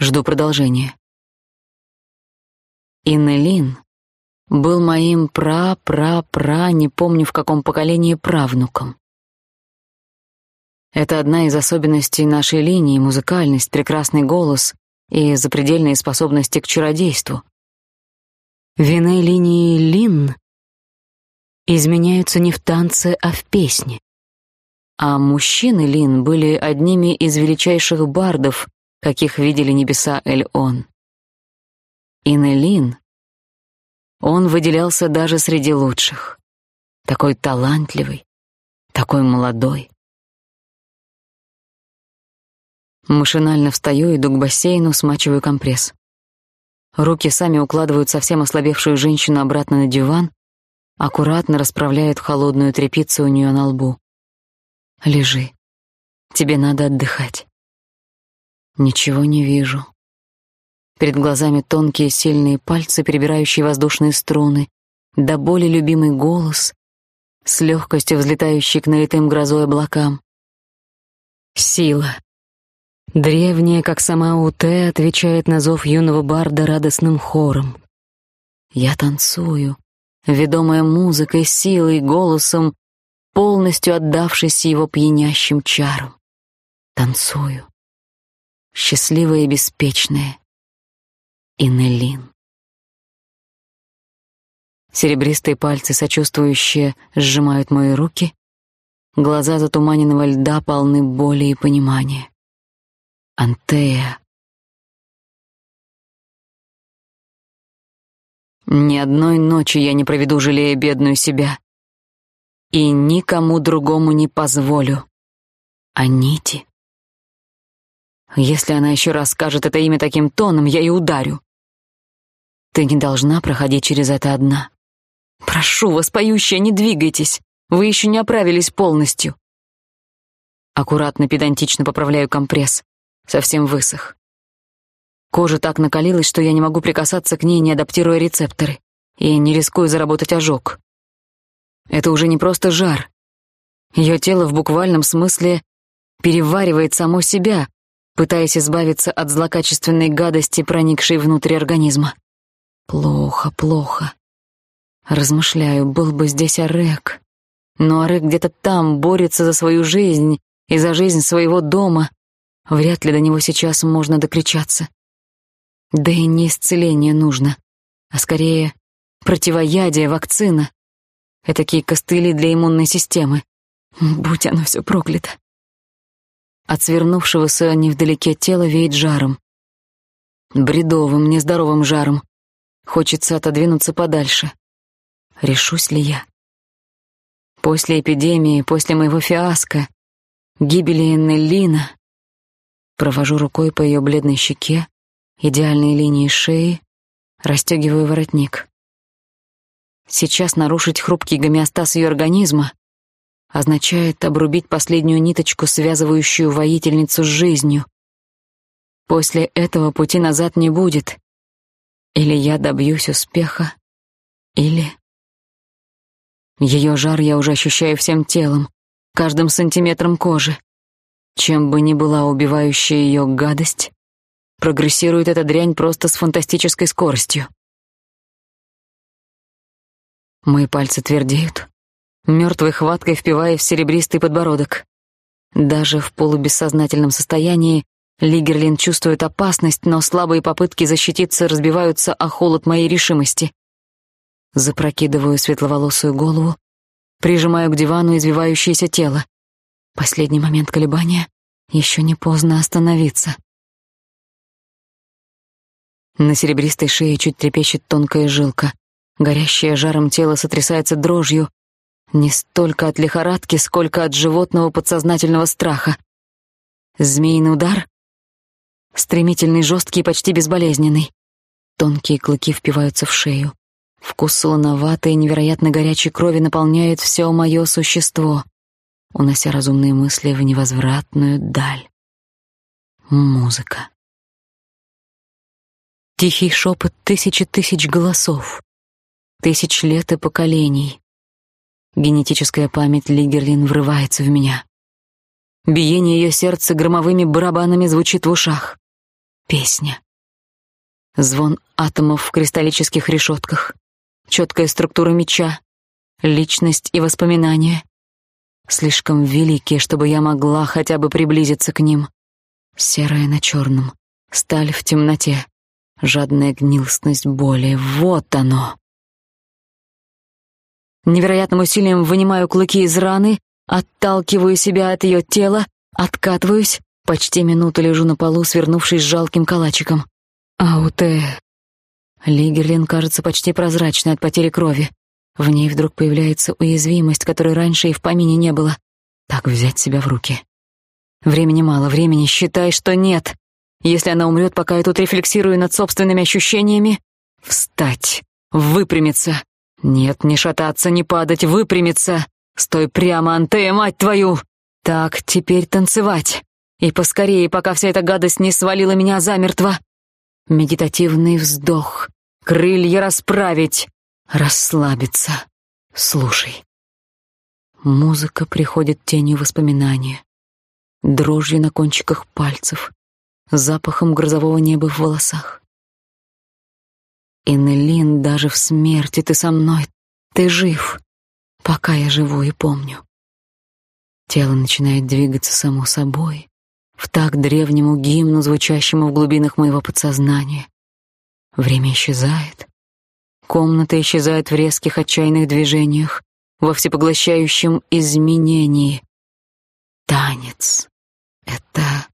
[SPEAKER 1] Жду продолжения. Инелин был моим пра-пра-пра, не помню в каком поколении, правнуком. Это одна из особенностей нашей линии — музыкальность, прекрасный голос и запредельные способности к чародейству. Вины линии Лин изменяются не в танце, а в песне. А мужчины Лин были одними из величайших бардов, каких видели небеса Эль-Он. Инелин он выделялся даже среди лучших. Такой талантливый, такой молодой. Машинально встаю, иду к бассейну, смачиваю компресс. Руки сами укладывают совсем ослабевшую женщину обратно на диван, аккуратно расправляет холодную тряпицу у нее на лбу. «Лежи. Тебе надо отдыхать». Ничего не вижу. Перед глазами тонкие сильные пальцы, перебирающие воздушные струны, до боли любимый голос, с легкостью взлетающий к налитым грозой облакам. Сила. Древняя, как сама Уте, отвечает на зов юного барда радостным хором. Я танцую, ведомая музыкой, силой, голосом, полностью отдавшись его пьянящим чарам. Танцую. Счастливая и беспечная. Инелин. Серебристые пальцы, сочувствующие, сжимают мои руки. Глаза затуманенного льда полны боли и понимания. Антея. Ни одной ночи я не проведу, жалея бедную себя. И никому другому не позволю. Анити. Если она еще раз скажет это имя таким тоном, я и ударю. Ты не должна проходить через это одна. Прошу вас, поющая, не двигайтесь. Вы еще не оправились полностью. Аккуратно, педантично поправляю компресс. Совсем высох. Кожа так накалилась, что я не могу прикасаться к ней, не адаптируя рецепторы, и не рискую заработать ожог. Это уже не просто жар. Ее тело в буквальном смысле переваривает само себя, пытаясь избавиться от злокачественной гадости, проникшей внутрь организма. Плохо, плохо. Размышляю, был бы здесь Арек. Но Арек где-то там борется за свою жизнь и за жизнь своего дома. Вряд ли до него сейчас можно докричаться. Да и не исцеление нужно, а скорее противоядие, вакцина. Этакие костыли для иммунной системы. Будь оно все проклято. От свернувшегося невдалеке тела веет жаром. Бредовым, нездоровым жаром. Хочется отодвинуться подальше. Решусь ли я? После эпидемии, после моего фиаско, гибели Неллина, провожу рукой по ее бледной щеке, идеальной линии шеи, расстегиваю воротник. Сейчас нарушить хрупкий гомеостаз ее организма означает обрубить последнюю ниточку, связывающую воительницу с жизнью. После этого пути назад не будет. Или я добьюсь успеха, или... Ее жар я уже ощущаю всем телом, каждым сантиметром кожи. Чем бы ни была убивающая ее гадость, прогрессирует эта дрянь просто с фантастической скоростью. Мои пальцы твердеют, мертвой хваткой впивая в серебристый подбородок. Даже в полубессознательном состоянии Лигерлин чувствует опасность, но слабые попытки защититься разбиваются о холод моей решимости. Запрокидываю светловолосую голову, прижимаю к дивану извивающееся тело. Последний момент колебания. Еще не поздно остановиться. На серебристой шее чуть трепещет тонкая жилка. Горящее жаром тело сотрясается дрожью, не столько от лихорадки, сколько от животного подсознательного страха. Змеиный удар? Стремительный, жесткий, почти безболезненный. Тонкие клыки впиваются в шею. Вкус солоноватой, невероятно горячей крови наполняет все мое существо, унося разумные мысли в невозвратную даль. Музыка. Тихий шепот тысячи тысяч голосов, тысяч лет и поколений, Генетическая память Лигерлин врывается в меня. Биение ее сердца громовыми барабанами звучит в ушах. Песня. Звон атомов в кристаллических решетках. Четкая структура меча. Личность и воспоминания. Слишком великие, чтобы я могла хотя бы приблизиться к ним. Серое на черном. Сталь в темноте. Жадная гнилостность боли. Вот оно. Невероятным усилием вынимаю клыки из раны, отталкиваю себя от ее тела, откатываюсь, почти минуту лежу на полу, свернувшись жалким калачиком. Ауте. Лигерлин кажется почти прозрачной от потери крови. В ней вдруг появляется уязвимость, которой раньше и в помине не было. Так взять себя в руки. Времени мало, времени считай, что нет. Если она умрет, пока я тут рефлексирую над собственными ощущениями, встать, выпрямиться, Нет, не шататься, не падать, выпрямиться. Стой прямо, Антея, мать твою! Так, теперь танцевать. И поскорее, пока вся эта гадость не свалила меня замертво. Медитативный вздох. Крылья расправить. Расслабиться. Слушай. Музыка приходит тенью воспоминания. Дрожью на кончиках пальцев. Запахом грозового неба в волосах. Инелин, даже в смерти ты со мной. Ты жив, пока я живу и помню. Тело начинает двигаться само собой, в такт древнему гимну, звучащему в глубинах моего подсознания. Время исчезает. Комната исчезает в резких отчаянных движениях, во всепоглощающем изменении. Танец. Это...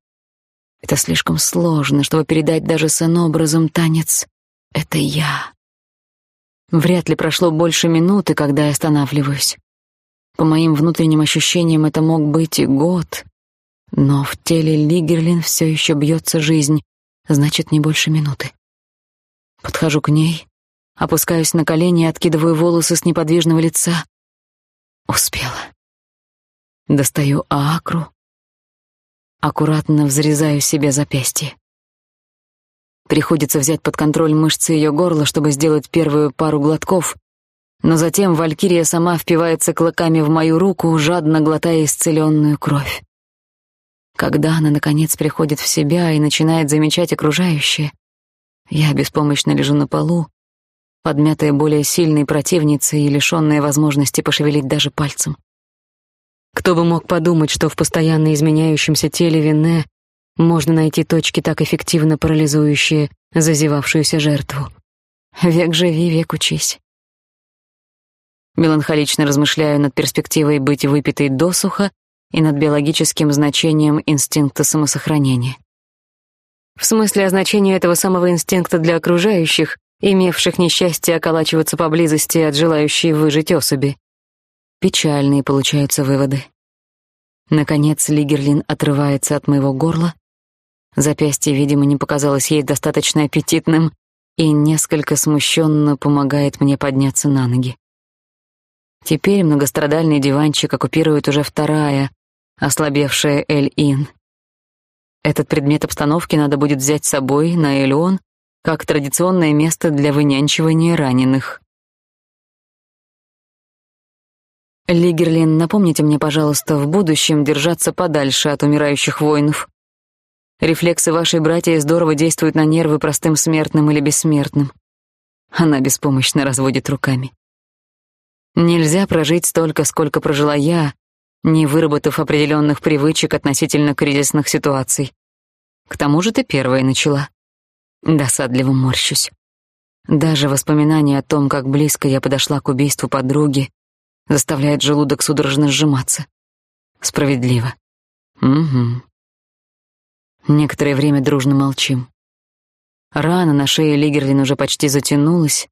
[SPEAKER 1] Это слишком сложно, чтобы передать даже сон-образом танец. Это я. Вряд ли прошло больше минуты, когда я останавливаюсь. По моим внутренним ощущениям, это мог быть и год. Но в теле Лигерлин все еще бьется жизнь, значит, не больше минуты. Подхожу к ней, опускаюсь на колени и откидываю волосы с неподвижного лица. Успела. Достаю акру, аккуратно взрезаю себе запястье. Приходится взять под контроль мышцы ее горла, чтобы сделать первую пару глотков, но затем Валькирия сама впивается клыками в мою руку, жадно глотая исцеленную кровь. Когда она, наконец, приходит в себя и начинает замечать окружающее, я беспомощно лежу на полу, подмятая более сильной противницей и лишенная возможности пошевелить даже пальцем. Кто бы мог подумать, что в постоянно изменяющемся теле Вине можно найти точки, так эффективно парализующие зазевавшуюся жертву. Век живи, век учись. Меланхолично размышляю над перспективой быть выпитой досуха и над биологическим значением инстинкта самосохранения. В смысле о этого самого инстинкта для окружающих, имевших несчастье околачиваться поблизости от желающей выжить особи. Печальные получаются выводы. Наконец Лигерлин отрывается от моего горла Запястье, видимо, не показалось ей достаточно аппетитным и несколько смущенно помогает мне подняться на ноги. Теперь многострадальный диванчик оккупирует уже вторая, ослабевшая Эль-Ин. Этот предмет обстановки надо будет взять с собой на Элеон как традиционное место для вынянчивания раненых. Лигерлин, напомните мне, пожалуйста, в будущем держаться подальше от умирающих воинов. Рефлексы вашей братья здорово действуют на нервы простым смертным или бессмертным. Она беспомощно разводит руками. Нельзя прожить столько, сколько прожила я, не выработав определенных привычек относительно кризисных ситуаций. К тому же ты первая начала. Досадливо морщусь. Даже воспоминание о том, как близко я подошла к убийству подруги, заставляет желудок судорожно сжиматься. Справедливо. Угу. Некоторое время дружно молчим. Рана на шее Лигерлин уже почти затянулась,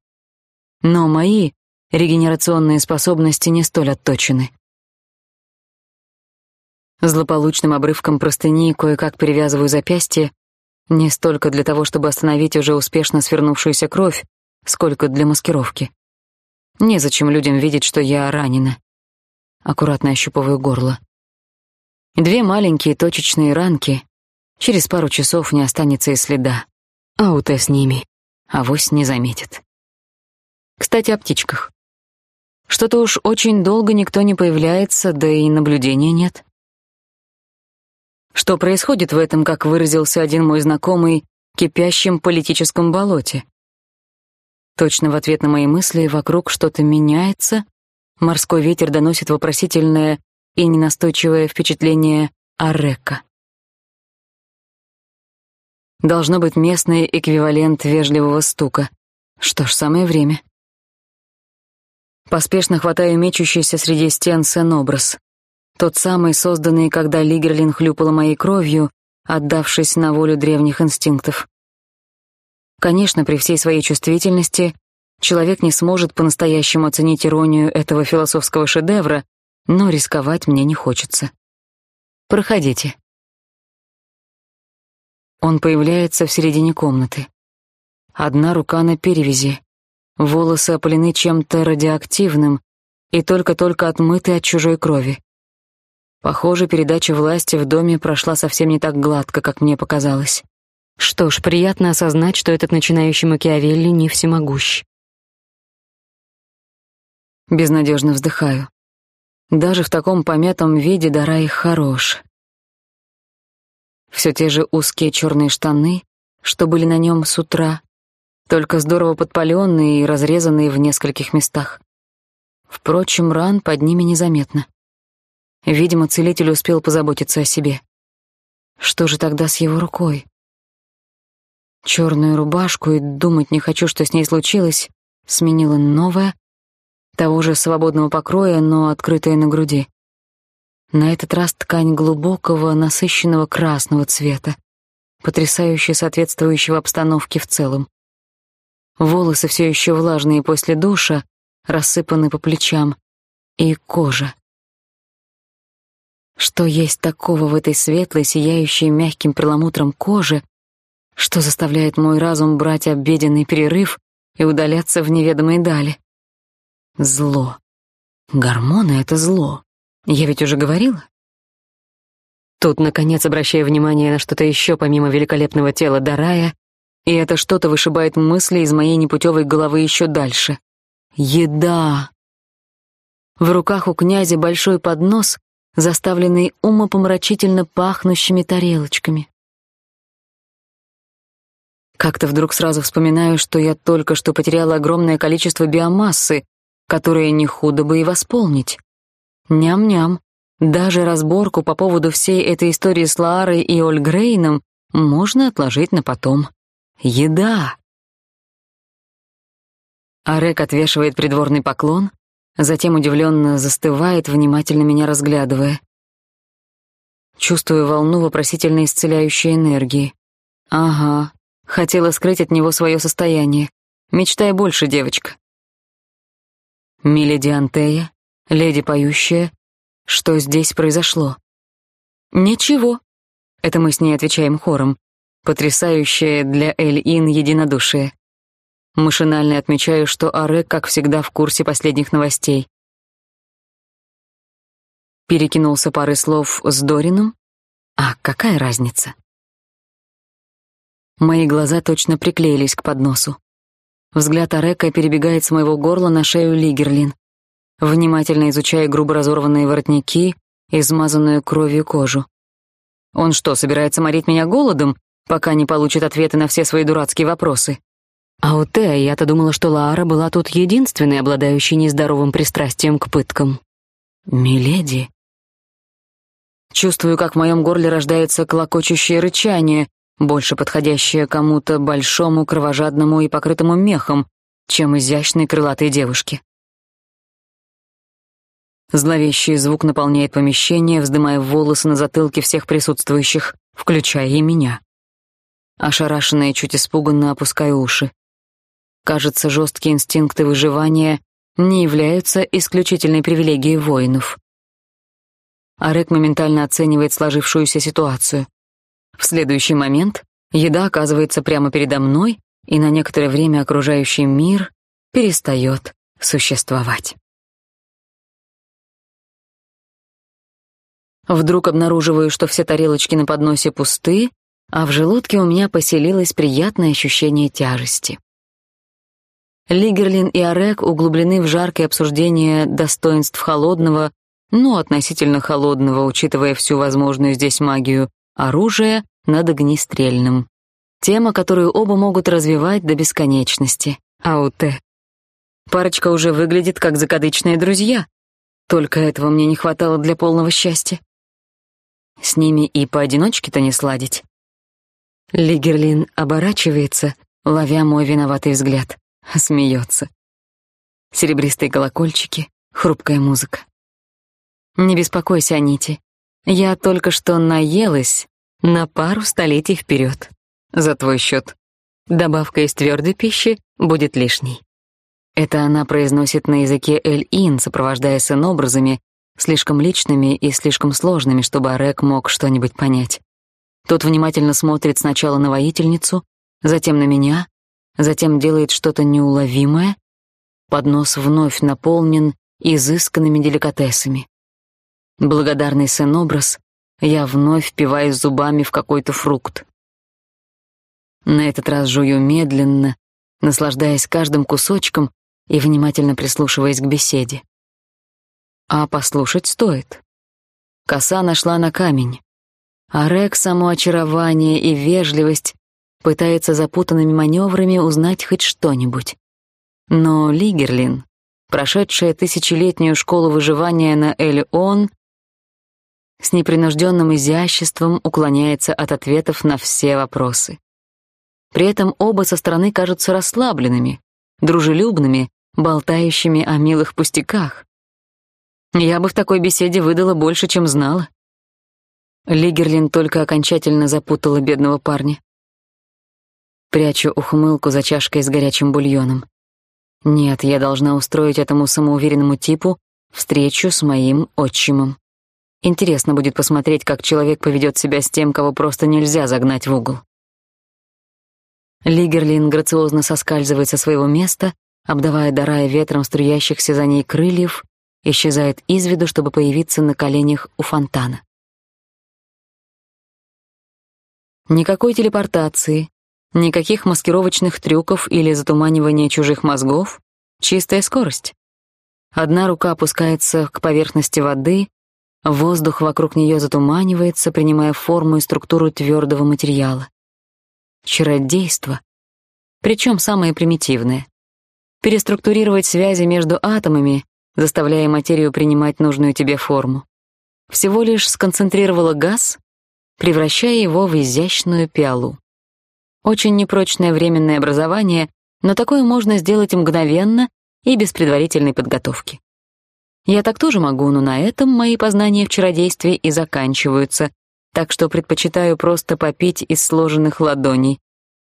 [SPEAKER 1] но мои регенерационные способности не столь отточены. Злополучным обрывком простыни кое-как перевязываю запястье, не столько для того, чтобы остановить уже успешно свернувшуюся кровь, сколько для маскировки. Незачем людям видеть, что я ранена. Аккуратно ощупываю горло. Две маленькие точечные ранки, Через пару часов не останется и следа. Ауто с ними. Авось не заметит. Кстати, о птичках. Что-то уж очень долго никто не появляется, да и наблюдения нет. Что происходит в этом, как выразился один мой знакомый, кипящем политическом болоте? Точно в ответ на мои мысли вокруг что-то меняется, морской ветер доносит вопросительное и ненастойчивое впечатление Арека. Должно быть местный эквивалент вежливого стука. Что ж, самое время. Поспешно хватаю мечущийся среди стен сцен-образ. Тот самый, созданный, когда Лигерлин хлюпала моей кровью, отдавшись на волю древних инстинктов. Конечно, при всей своей чувствительности человек не сможет по-настоящему оценить иронию этого философского шедевра, но рисковать мне не хочется. Проходите. Он появляется в середине комнаты. Одна рука на перевязи, Волосы опалены чем-то радиоактивным и только-только отмыты от чужой крови. Похоже, передача власти в доме прошла совсем не так гладко, как мне показалось. Что ж, приятно осознать, что этот начинающий Макиавелли не всемогущ. Безнадежно вздыхаю. Даже в таком помятом виде Дарай хорош. Все те же узкие черные штаны, что были на нем с утра, только здорово подпаленные и разрезанные в нескольких местах. Впрочем, ран под ними незаметно. Видимо, целитель успел позаботиться о себе. Что же тогда с его рукой? Черную рубашку и думать не хочу, что с ней случилось, сменила новая, того же свободного покроя, но открытая на груди. На этот раз ткань глубокого, насыщенного красного цвета, потрясающе соответствующего обстановке в целом. Волосы все еще влажные после душа, рассыпаны по плечам, и кожа. Что есть такого в этой светлой, сияющей мягким перламутром коже, что заставляет мой разум брать обеденный перерыв и удаляться в неведомые дали? Зло. Гормоны — это зло. Я ведь уже говорила. Тут, наконец, обращаю внимание на что-то еще помимо великолепного тела Дарая, и это что-то вышибает мысли из моей непутевой головы еще дальше. Еда. В руках у князя большой поднос, заставленный умопомрачительно пахнущими тарелочками. Как-то вдруг сразу вспоминаю, что я только что потеряла огромное количество биомассы, которое не худо бы и восполнить. Ням-ням. Даже разборку по поводу всей этой истории с Лаарой и Ольгрейном можно отложить на потом. Еда. Арек отвешивает придворный поклон, затем удивленно застывает, внимательно меня разглядывая. Чувствую волну вопросительной исцеляющей энергии. Ага, хотела скрыть от него свое состояние. Мечтай больше, девочка. Миледи Антея, леди поющая, что здесь произошло? Ничего. Это мы с ней отвечаем хором. Потрясающее для Эль-Ин единодушие. Машинально отмечаю, что Аре, как всегда, в курсе последних новостей. Перекинулся парой слов с Дорином? А какая разница? Мои глаза точно приклеились к подносу. Взгляд Арека перебегает с моего горла на шею Лигерлин, внимательно изучая грубо разорванные воротники, измазанную кровью кожу. Он что, собирается морить меня голодом, пока не получит ответы на все свои дурацкие вопросы? А у Теа я-то думала, что Лаара была тут единственной, обладающей нездоровым пристрастием к пыткам. «Миледи». Чувствую, как в моем горле рождается клокочущее рычание, больше подходящее кому-то большому, кровожадному и покрытому мехом, чем изящной крылатой девушке. Зловещий звук наполняет помещение, вздымая волосы на затылке всех присутствующих, включая и меня. Ошарашенная, чуть испуганно опускаю уши. Кажется, жесткие инстинкты выживания не являются исключительной привилегией воинов. Арек моментально оценивает сложившуюся ситуацию. В следующий момент еда оказывается прямо передо мной, и на некоторое время окружающий мир перестает существовать. Вдруг обнаруживаю, что все тарелочки на подносе пусты, а в желудке у меня поселилось приятное ощущение тяжести. Лигерлин и Орек углублены в жаркое обсуждение достоинств холодного, ну, относительно холодного, учитывая всю возможную здесь магию, оружия над огнестрельным. Тема, которую оба могут развивать до бесконечности. АУТ. Парочка уже выглядит как закадычные друзья. Только этого мне не хватало для полного счастья. С ними и поодиночке-то не сладить. Лигерлин оборачивается, ловя мой виноватый взгляд. Смеется. Серебристые колокольчики, хрупкая музыка. Не беспокойся, Анити. Я только что наелась на пару столетий вперед. За твой счет. Добавка из твердой пищи будет лишней. Это она произносит на языке Эль-Ин, сопровождая сын образами, слишком личными и слишком сложными, чтобы Арек мог что-нибудь понять. Тот внимательно смотрит сначала на воительницу, затем на меня, затем делает что-то неуловимое, поднос вновь наполнен изысканными деликатесами. Благодарный сын-образ, я вновь впиваюсь зубами в какой-то фрукт. На этот раз жую медленно, наслаждаясь каждым кусочком и внимательно прислушиваясь к беседе. А послушать стоит. Коса нашла на камень. А Рек само очарование и вежливость пытается запутанными маневрами узнать хоть что-нибудь. Но Лигерлин, прошедшая тысячелетнюю школу выживания на Элеон, с непринужденным изяществом уклоняется от ответов на все вопросы. При этом оба со стороны кажутся расслабленными, дружелюбными, болтающими о милых пустяках. Я бы в такой беседе выдала больше, чем знала. Лигерлин только окончательно запутала бедного парня. Прячу ухмылку за чашкой с горячим бульоном. Нет, я должна устроить этому самоуверенному типу встречу с моим отчимом. Интересно будет посмотреть, как человек поведет себя с тем, кого просто нельзя загнать в угол. Лигерлин грациозно соскальзывает со своего места, обдавая Дарая ветром струящихся за ней крыльев, исчезает из виду, чтобы появиться на коленях у фонтана. Никакой телепортации, никаких маскировочных трюков или затуманивания чужих мозгов, чистая скорость. Одна рука опускается к поверхности воды, воздух вокруг нее затуманивается, принимая форму и структуру твердого материала. Чародейство. Причем самое примитивное. Переструктурировать связи между атомами, заставляя материю принимать нужную тебе форму. Всего лишь сконцентрировала газ, превращая его в изящную пиалу. Очень непрочное временное образование, но такое можно сделать мгновенно и без предварительной подготовки. Я так тоже могу, но на этом мои познания в чародействе и заканчиваются, так что предпочитаю просто попить из сложенных ладоней.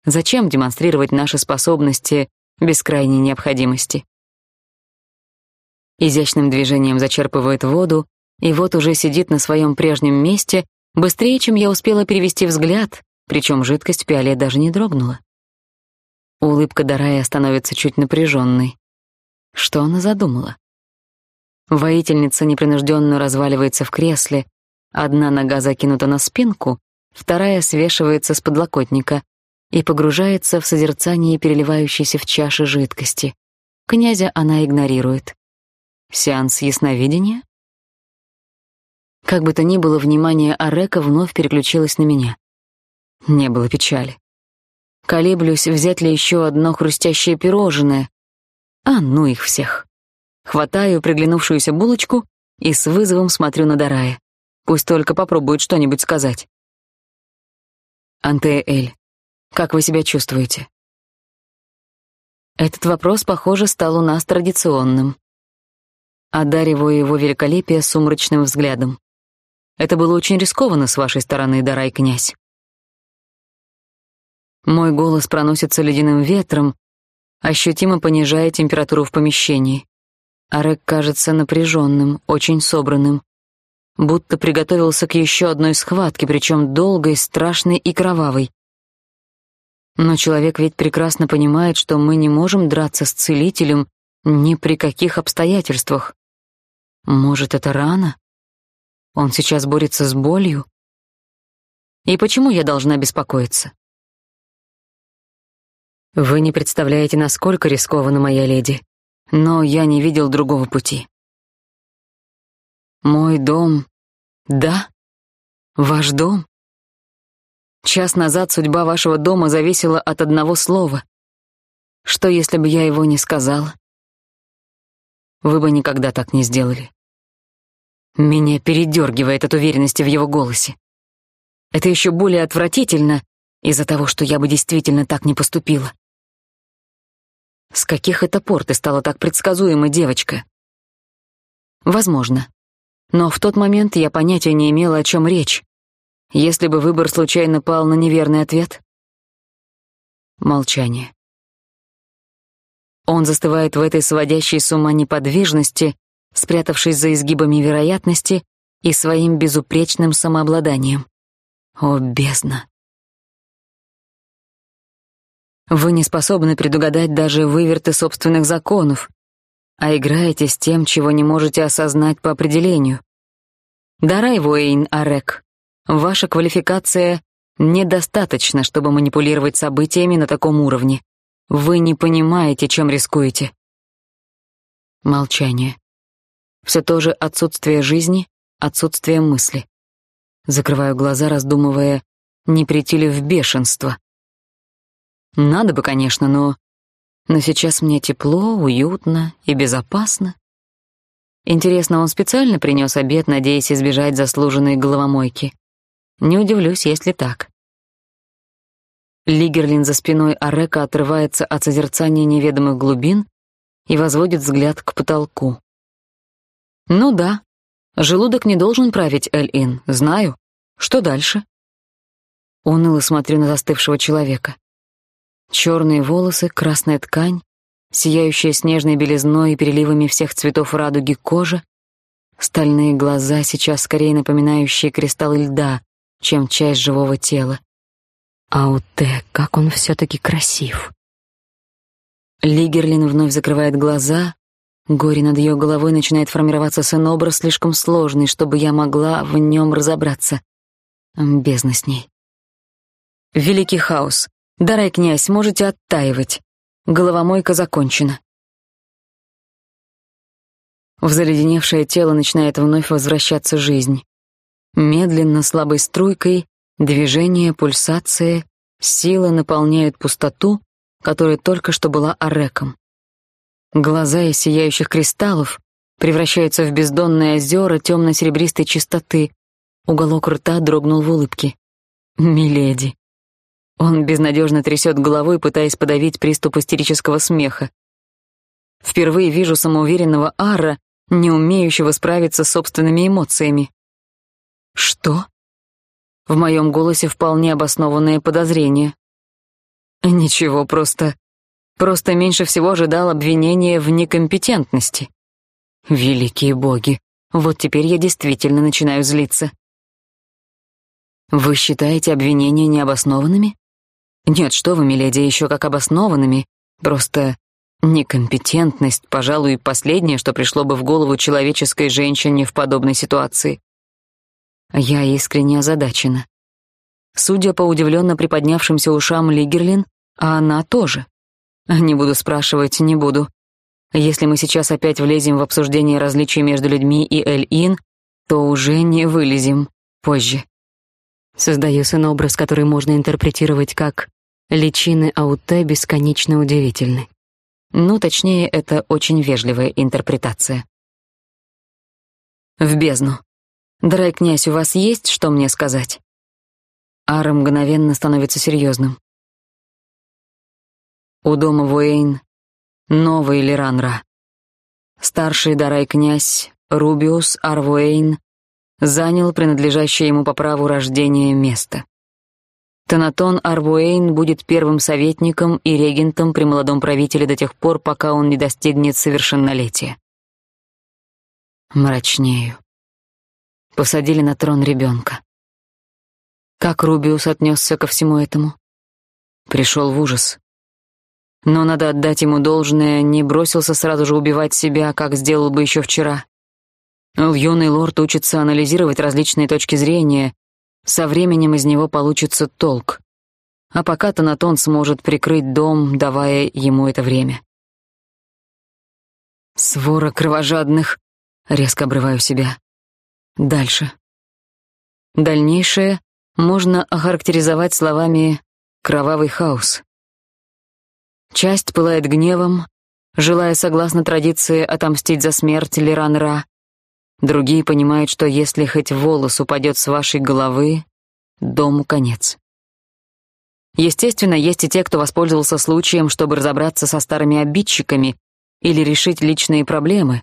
[SPEAKER 1] Зачем демонстрировать наши способности без крайней необходимости? Изящным движением зачерпывает воду, и вот уже сидит на своем прежнем месте, Быстрее, чем я успела перевести взгляд, причем жидкость в пиале даже не дрогнула. Улыбка Дарая становится чуть напряженной. Что она задумала? Воительница непринужденно разваливается в кресле, одна нога закинута на спинку, вторая свешивается с подлокотника и погружается в созерцание переливающейся в чаше жидкости. Князя она игнорирует. Сеанс ясновидения? Как бы то ни было, внимание Арека вновь переключилось на меня. Не было печали. Колеблюсь, взять ли еще одно хрустящее пирожное. А ну их всех. Хватаю приглянувшуюся булочку и с вызовом смотрю на Дарая. Пусть только попробует что-нибудь сказать. Антеэль, как вы себя чувствуете? Этот вопрос, похоже, стал у нас традиционным. Одариваю его великолепие сумрачным взглядом. Это было очень рискованно с вашей стороны, Дарай князь. Мой голос проносится ледяным ветром, ощутимо понижая температуру в помещении. Арек кажется напряженным, очень собранным, будто приготовился к еще одной схватке, причем долгой, страшной и кровавой. Но человек ведь прекрасно понимает, что мы не можем драться с целителем ни при каких обстоятельствах. Может, это рана? Он сейчас борется с болью? И почему я должна беспокоиться? Вы не представляете, насколько рискованно, моя леди, но я не видел другого пути. Мой дом... Да? Ваш дом? Час назад судьба вашего дома зависела от одного слова. Что, если бы я его не сказала? Вы бы никогда так не сделали. Меня передергивает от уверенности в его голосе. Это еще более отвратительно из-за того, что я бы действительно так не поступила. С каких это пор ты стала так предсказуема, девочка? Возможно. Но в тот момент я понятия не имела, о чем речь. Если бы выбор случайно пал на неверный ответ. Молчание. Он застывает в этой сводящей с ума неподвижности, спрятавшись за изгибами вероятности и своим безупречным самообладанием. О, бездна! Вы не способны предугадать даже выверты собственных законов, а играете с тем, чего не можете осознать по определению. Дарай, Воэйн Арек, ваша квалификация недостаточна, чтобы манипулировать событиями на таком уровне. Вы не понимаете, чем рискуете. Молчание. Все то же отсутствие жизни, отсутствие мысли. Закрываю глаза, раздумывая, не прийти ли в бешенство. Надо бы, конечно, но... Но сейчас мне тепло, уютно и безопасно. Интересно, он специально принес обед, надеясь избежать заслуженной головомойки. Не удивлюсь, если так. Лигерлин за спиной Арека отрывается от созерцания неведомых глубин и возводит взгляд к потолку. «Ну да, желудок не должен править Эль-Ин, знаю. Что дальше?» Уныло смотрю на застывшего человека. Черные волосы, красная ткань, сияющая снежной белизной и переливами всех цветов радуги кожа, стальные глаза, сейчас скорее напоминающие кристаллы льда, чем часть живого тела. Ауте, как он все-таки красив. Лигерлин вновь закрывает глаза. Горе над ее головой начинает формироваться сын-образ слишком сложный, чтобы я могла в нем разобраться. Бездна с ней. Великий хаос. Дарай, князь, можете оттаивать. Головомойка закончена. В заледеневшее тело начинает вновь возвращаться жизнь. Медленно, слабой струйкой, движение, пульсация, сила наполняют пустоту, которая только что была ореком. Глаза из сияющих кристаллов превращаются в бездонные озера темно-серебристой чистоты. Уголок рта дрогнул в улыбке. «Миледи». Он безнадежно трясет головой, пытаясь подавить приступ истерического смеха. Впервые вижу самоуверенного Ара, не умеющего справиться с собственными эмоциями. Что? В моем голосе вполне обоснованное подозрение. Ничего, просто... Просто меньше всего ожидал обвинения в некомпетентности. Великие боги, вот теперь я действительно начинаю злиться. Вы считаете обвинения необоснованными? Нет, что вы, миледи, еще как обоснованными. Просто некомпетентность, пожалуй, последнее, что пришло бы в голову человеческой женщине в подобной ситуации. Я искренне озадачена. Судя по удивленно приподнявшимся ушам Лигерлин, а она тоже. Не буду спрашивать, не буду. Если мы сейчас опять влезем в обсуждение различий между людьми и Эль-Ин, то уже не вылезем позже. Создаю сын образ, который можно интерпретировать как Личины Ауте бесконечно удивительны. Ну, точнее, это очень вежливая интерпретация. В бездну. Драй князь, у вас есть что мне сказать? Ара мгновенно становится серьезным. У дома Вуэйн новый Лиранра. Старший Дарай князь Рубиус Арвуэйн занял принадлежащее ему по праву рождения место. Танатон Арбуэйн будет первым советником и регентом при молодом правителе до тех пор, пока он не достигнет совершеннолетия. Мрачнею. Посадили на трон ребенка. Как Рубиус отнесся ко всему этому? Пришел в ужас. Но надо отдать ему должное, не бросился сразу же убивать себя, как сделал бы еще вчера. Юный лорд учится анализировать различные точки зрения со временем из него получится толк. А пока Танатон сможет прикрыть дом, давая ему это время. Свора кровожадных. Резко обрываю себя. Дальше. Дальнейшее можно охарактеризовать словами «кровавый хаос». Часть пылает гневом, желая, согласно традиции, отомстить за смерть Лиран-Ра, Другие понимают, что если хоть волос упадет с вашей головы, дому конец. Естественно, есть и те, кто воспользовался случаем, чтобы разобраться со старыми обидчиками или решить личные проблемы.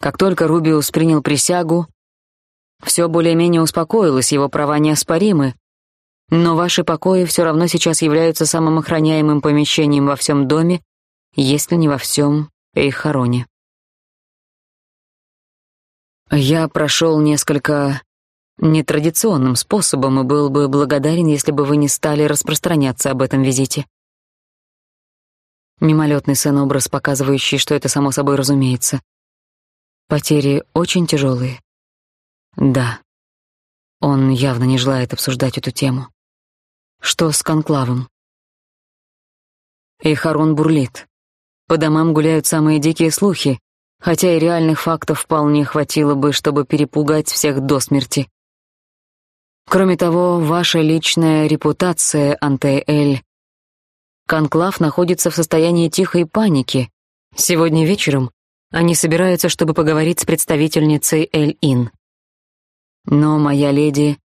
[SPEAKER 1] Как только Рубиус принял присягу, все более-менее успокоилось, его права неоспоримы, но ваши покои все равно сейчас являются самым охраняемым помещением во всем доме, если не во всем Эйхароне. Я прошел несколько нетрадиционным способом и был бы благодарен, если бы вы не стали распространяться об этом визите. Мимолетный сын-образ, показывающий, что это само собой разумеется. Потери очень тяжелые. Да. Он явно не желает обсуждать эту тему. Что с конклавом? И Харон бурлит. По домам гуляют самые дикие слухи, хотя и реальных фактов вполне хватило бы, чтобы перепугать всех до смерти. Кроме того, ваша личная репутация, Антеэль. Конклав находится в состоянии тихой паники. Сегодня вечером они собираются, чтобы поговорить с представительницей Эль-Ин. Но, моя леди,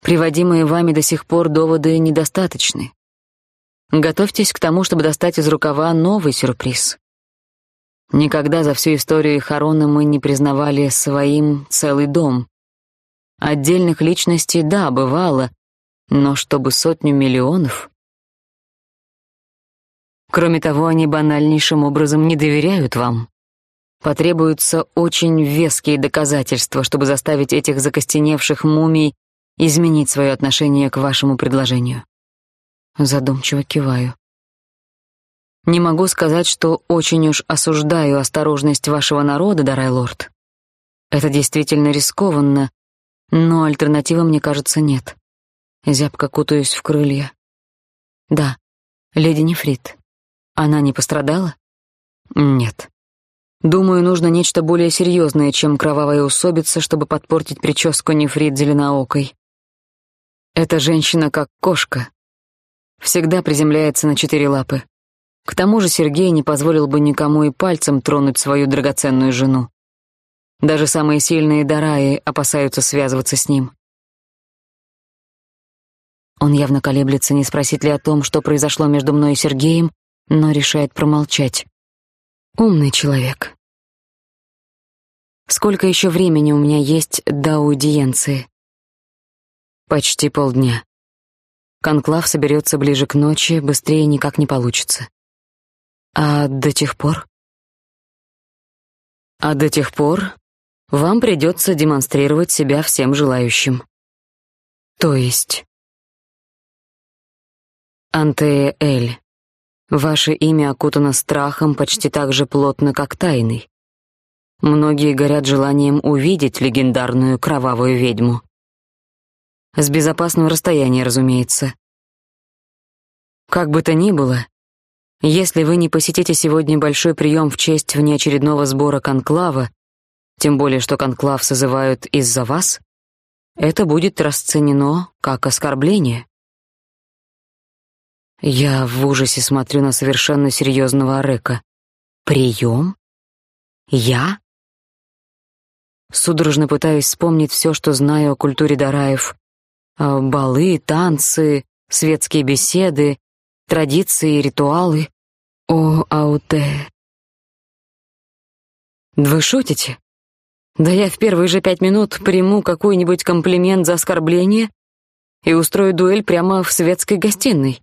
[SPEAKER 1] приводимые вами до сих пор доводы недостаточны. Готовьтесь к тому, чтобы достать из рукава новый сюрприз. Никогда за всю историю Харона мы не признавали своим целый дом. Отдельных личностей, да, бывало, но чтобы сотню миллионов... Кроме того, они банальнейшим образом не доверяют вам. Потребуются очень веские доказательства, чтобы заставить этих закостеневших мумий изменить свое отношение к вашему предложению. Задумчиво киваю. Не могу сказать, что очень уж осуждаю осторожность вашего народа, Дарай Лорд. Это действительно рискованно, но альтернативы, мне кажется, нет. Зябко кутаюсь в крылья. Да, леди Нефрит. Она не пострадала? Нет. Думаю, нужно нечто более серьезное, чем кровавая усобица, чтобы подпортить прическу Нефрит зеленоокой. Эта женщина как кошка. Всегда приземляется на четыре лапы. К тому же Сергей не позволил бы никому и пальцем тронуть свою драгоценную жену. Даже самые сильные дараи опасаются связываться с ним. Он явно колеблется, не спросить ли о том, что произошло между мной и Сергеем, но решает промолчать. Умный человек. Сколько еще времени у меня есть до аудиенции? Почти полдня. Конклав соберется ближе к ночи, быстрее никак не получится. А до тех пор? А до тех пор вам придется демонстрировать себя всем желающим. То есть... Антея Эль. Ваше имя окутано страхом почти так же плотно, как тайной. Многие горят желанием увидеть легендарную кровавую ведьму. С безопасного расстояния, разумеется. Как бы то ни было, если вы не посетите сегодня большой прием в честь внеочередного сбора конклава, тем более что конклав созывают из-за вас, это будет расценено как оскорбление. Я в ужасе смотрю на совершенно серьезного Арека. Прием? Я? Судорожно пытаюсь вспомнить все, что знаю о культуре Дараев. А, балы, танцы, светские беседы, традиции и ритуалы. О, ауте. Вы шутите? Да я в первые же пять минут приму какой-нибудь комплимент за оскорбление и устрою дуэль прямо в светской гостиной.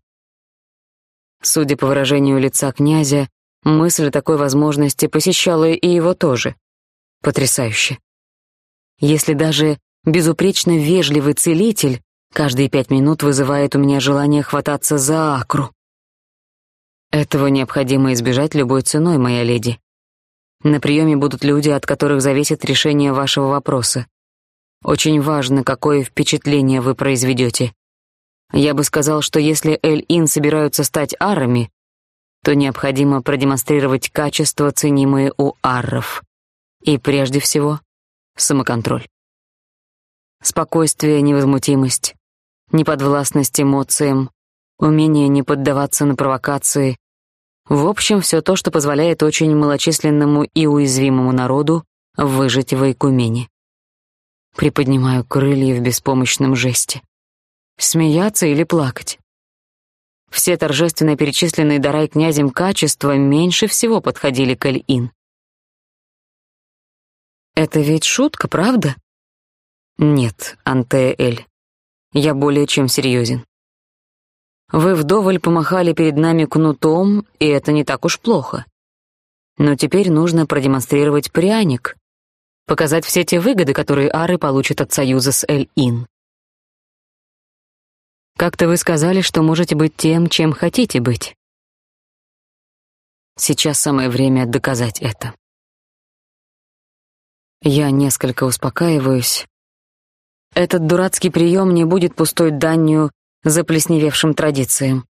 [SPEAKER 1] Судя по выражению лица князя, мысль о такой возможности посещала и его тоже. Потрясающе. Если даже безупречно вежливый целитель каждые пять минут вызывает у меня желание хвататься за акру. Этого необходимо избежать любой ценой, моя леди. На приеме будут люди, от которых зависит решение вашего вопроса. Очень важно, какое впечатление вы произведете. Я бы сказал, что если Эль-Ин собираются стать арами, то необходимо продемонстрировать качества, ценимые у арров. И прежде всего, самоконтроль. Спокойствие, невозмутимость, неподвластность эмоциям, умение не поддаваться на провокации. В общем, все то, что позволяет очень малочисленному и уязвимому народу выжить в Айкумене. Приподнимаю крылья в беспомощном жесте. Смеяться или плакать? Все торжественно перечисленные дарай князем качества меньше всего подходили к Эль-Ин. Это ведь шутка, правда? Нет, Антеэль. Я более чем серьезен. Вы вдоволь помахали перед нами кнутом, и это не так уж плохо. Но теперь нужно продемонстрировать пряник, показать все те выгоды, которые ары получат от союза с Эль-Ин. Как-то вы сказали, что можете быть тем, чем хотите быть. Сейчас самое время доказать это. Я несколько успокаиваюсь. Этот дурацкий прием не будет пустой данью заплесневевшим традициям.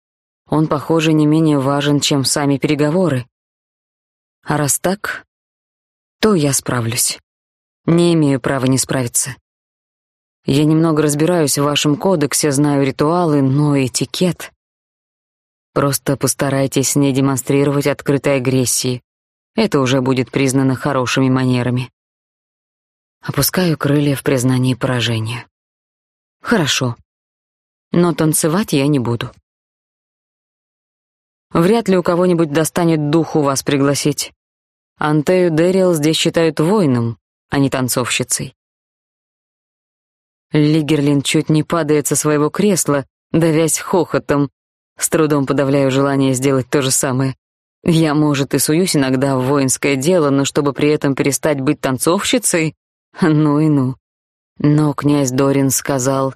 [SPEAKER 1] Он, похоже, не менее важен, чем сами переговоры. А раз так, то я справлюсь. Не имею права не справиться. Я немного разбираюсь в вашем кодексе, знаю ритуалы, но этикет... Просто постарайтесь не демонстрировать открытой агрессии. Это уже будет признано хорошими манерами. Опускаю крылья в признании поражения. Хорошо. Но танцевать я не буду. Вряд ли у кого-нибудь достанет духу вас пригласить. Антею Дэрил здесь считают воином, а не танцовщицей. Лигерлин чуть не падает со своего кресла, давясь хохотом. С трудом подавляю желание сделать то же самое. Я, может, и суюсь иногда в воинское дело, но чтобы при этом перестать быть танцовщицей? Ну и ну. Но князь Дорин сказал...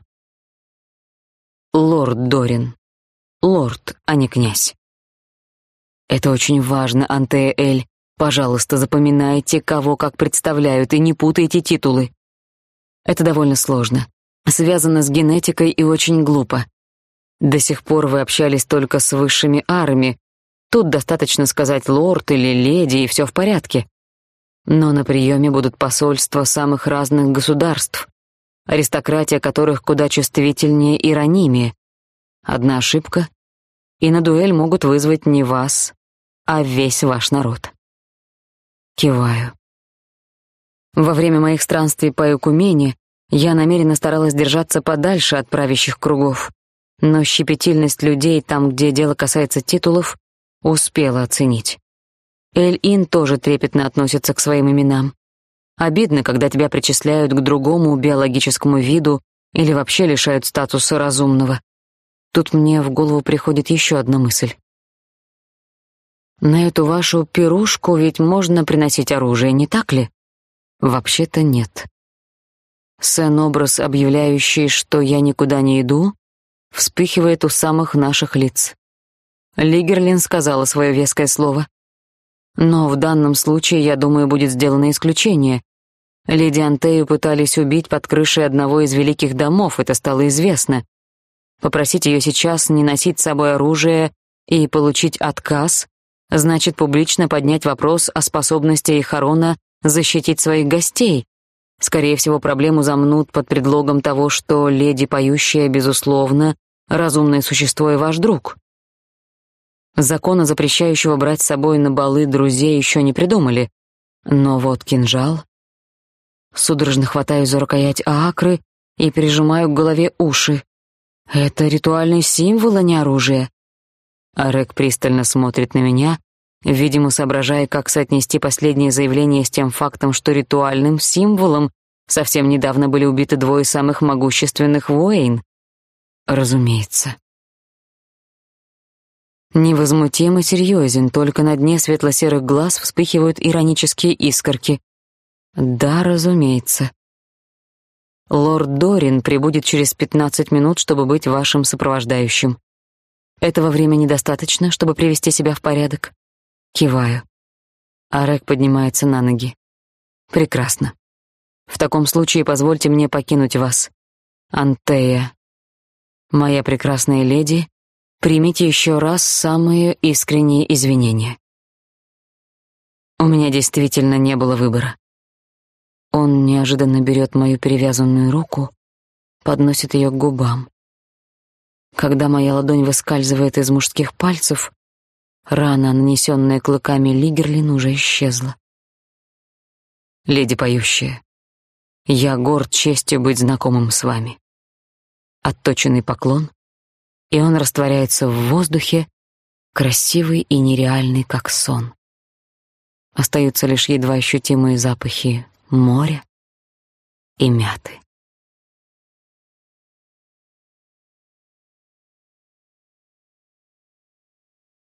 [SPEAKER 1] Лорд Дорин. Лорд, а не князь. Это очень важно, Антея Эль. Пожалуйста, запоминайте, кого как представляют, и не путайте титулы. Это довольно сложно. Связано с генетикой и очень глупо. До сих пор вы общались только с высшими арами. Тут достаточно сказать лорд или леди, и все в порядке. Но на приеме будут посольства самых разных государств, аристократия которых куда чувствительнее и ранимее. Одна ошибка, и на дуэль могут вызвать не вас, а весь ваш народ. Киваю. Во время моих странствий по Экумене я намеренно старалась держаться подальше от правящих кругов, но щепетильность людей там, где дело касается титулов, успела оценить. Эль-Ин тоже трепетно относится к своим именам. Обидно, когда тебя причисляют к другому биологическому виду или вообще лишают статуса разумного. Тут мне в голову приходит еще одна мысль. На эту вашу пирушку ведь можно приносить оружие, не так ли? Вообще-то нет. Сцен-образ, объявляющий, что я никуда не иду, вспыхивает у самых наших лиц. Лигерлин сказала свое веское слово. Но в данном случае, я думаю, будет сделано исключение. Леди Антею пытались убить под крышей одного из великих домов, это стало известно. Попросить ее сейчас не носить с собой оружие и получить отказ значит публично поднять вопрос о способности Ихарона защитить своих гостей. Скорее всего, проблему замнут под предлогом того, что леди поющая, безусловно, разумное существо и ваш друг. Закона, запрещающего брать с собой на балы друзей, еще не придумали. Но вот кинжал... Судорожно хватаю за рукоять Аакры и прижимаю к голове уши. Это ритуальный символ, а не оружие. Арек пристально смотрит на меня, видимо, соображая, как соотнести последнее заявление с тем фактом, что ритуальным символом совсем недавно были убиты двое самых могущественных воин. Разумеется. Невозмутим и серьезен, только на дне светло-серых глаз вспыхивают иронические искорки. Да, разумеется. Лорд Дорин прибудет через пятнадцать минут, чтобы быть вашим сопровождающим. Этого времени достаточно, чтобы привести себя в порядок. Киваю. Арек поднимается на ноги. Прекрасно. В таком случае позвольте мне покинуть вас. Антея. Моя прекрасная леди, примите еще раз самые искренние извинения. У меня действительно не было выбора. Он неожиданно берет мою перевязанную руку, подносит ее к губам. Когда моя ладонь выскальзывает из мужских пальцев, рана, нанесенная клыками Лигерлин, уже исчезла. Леди поющая, я горд честью быть знакомым с вами. Отточенный поклон, и он растворяется в воздухе, красивый и нереальный, как сон. Остаются лишь едва ощутимые запахи моря и мяты.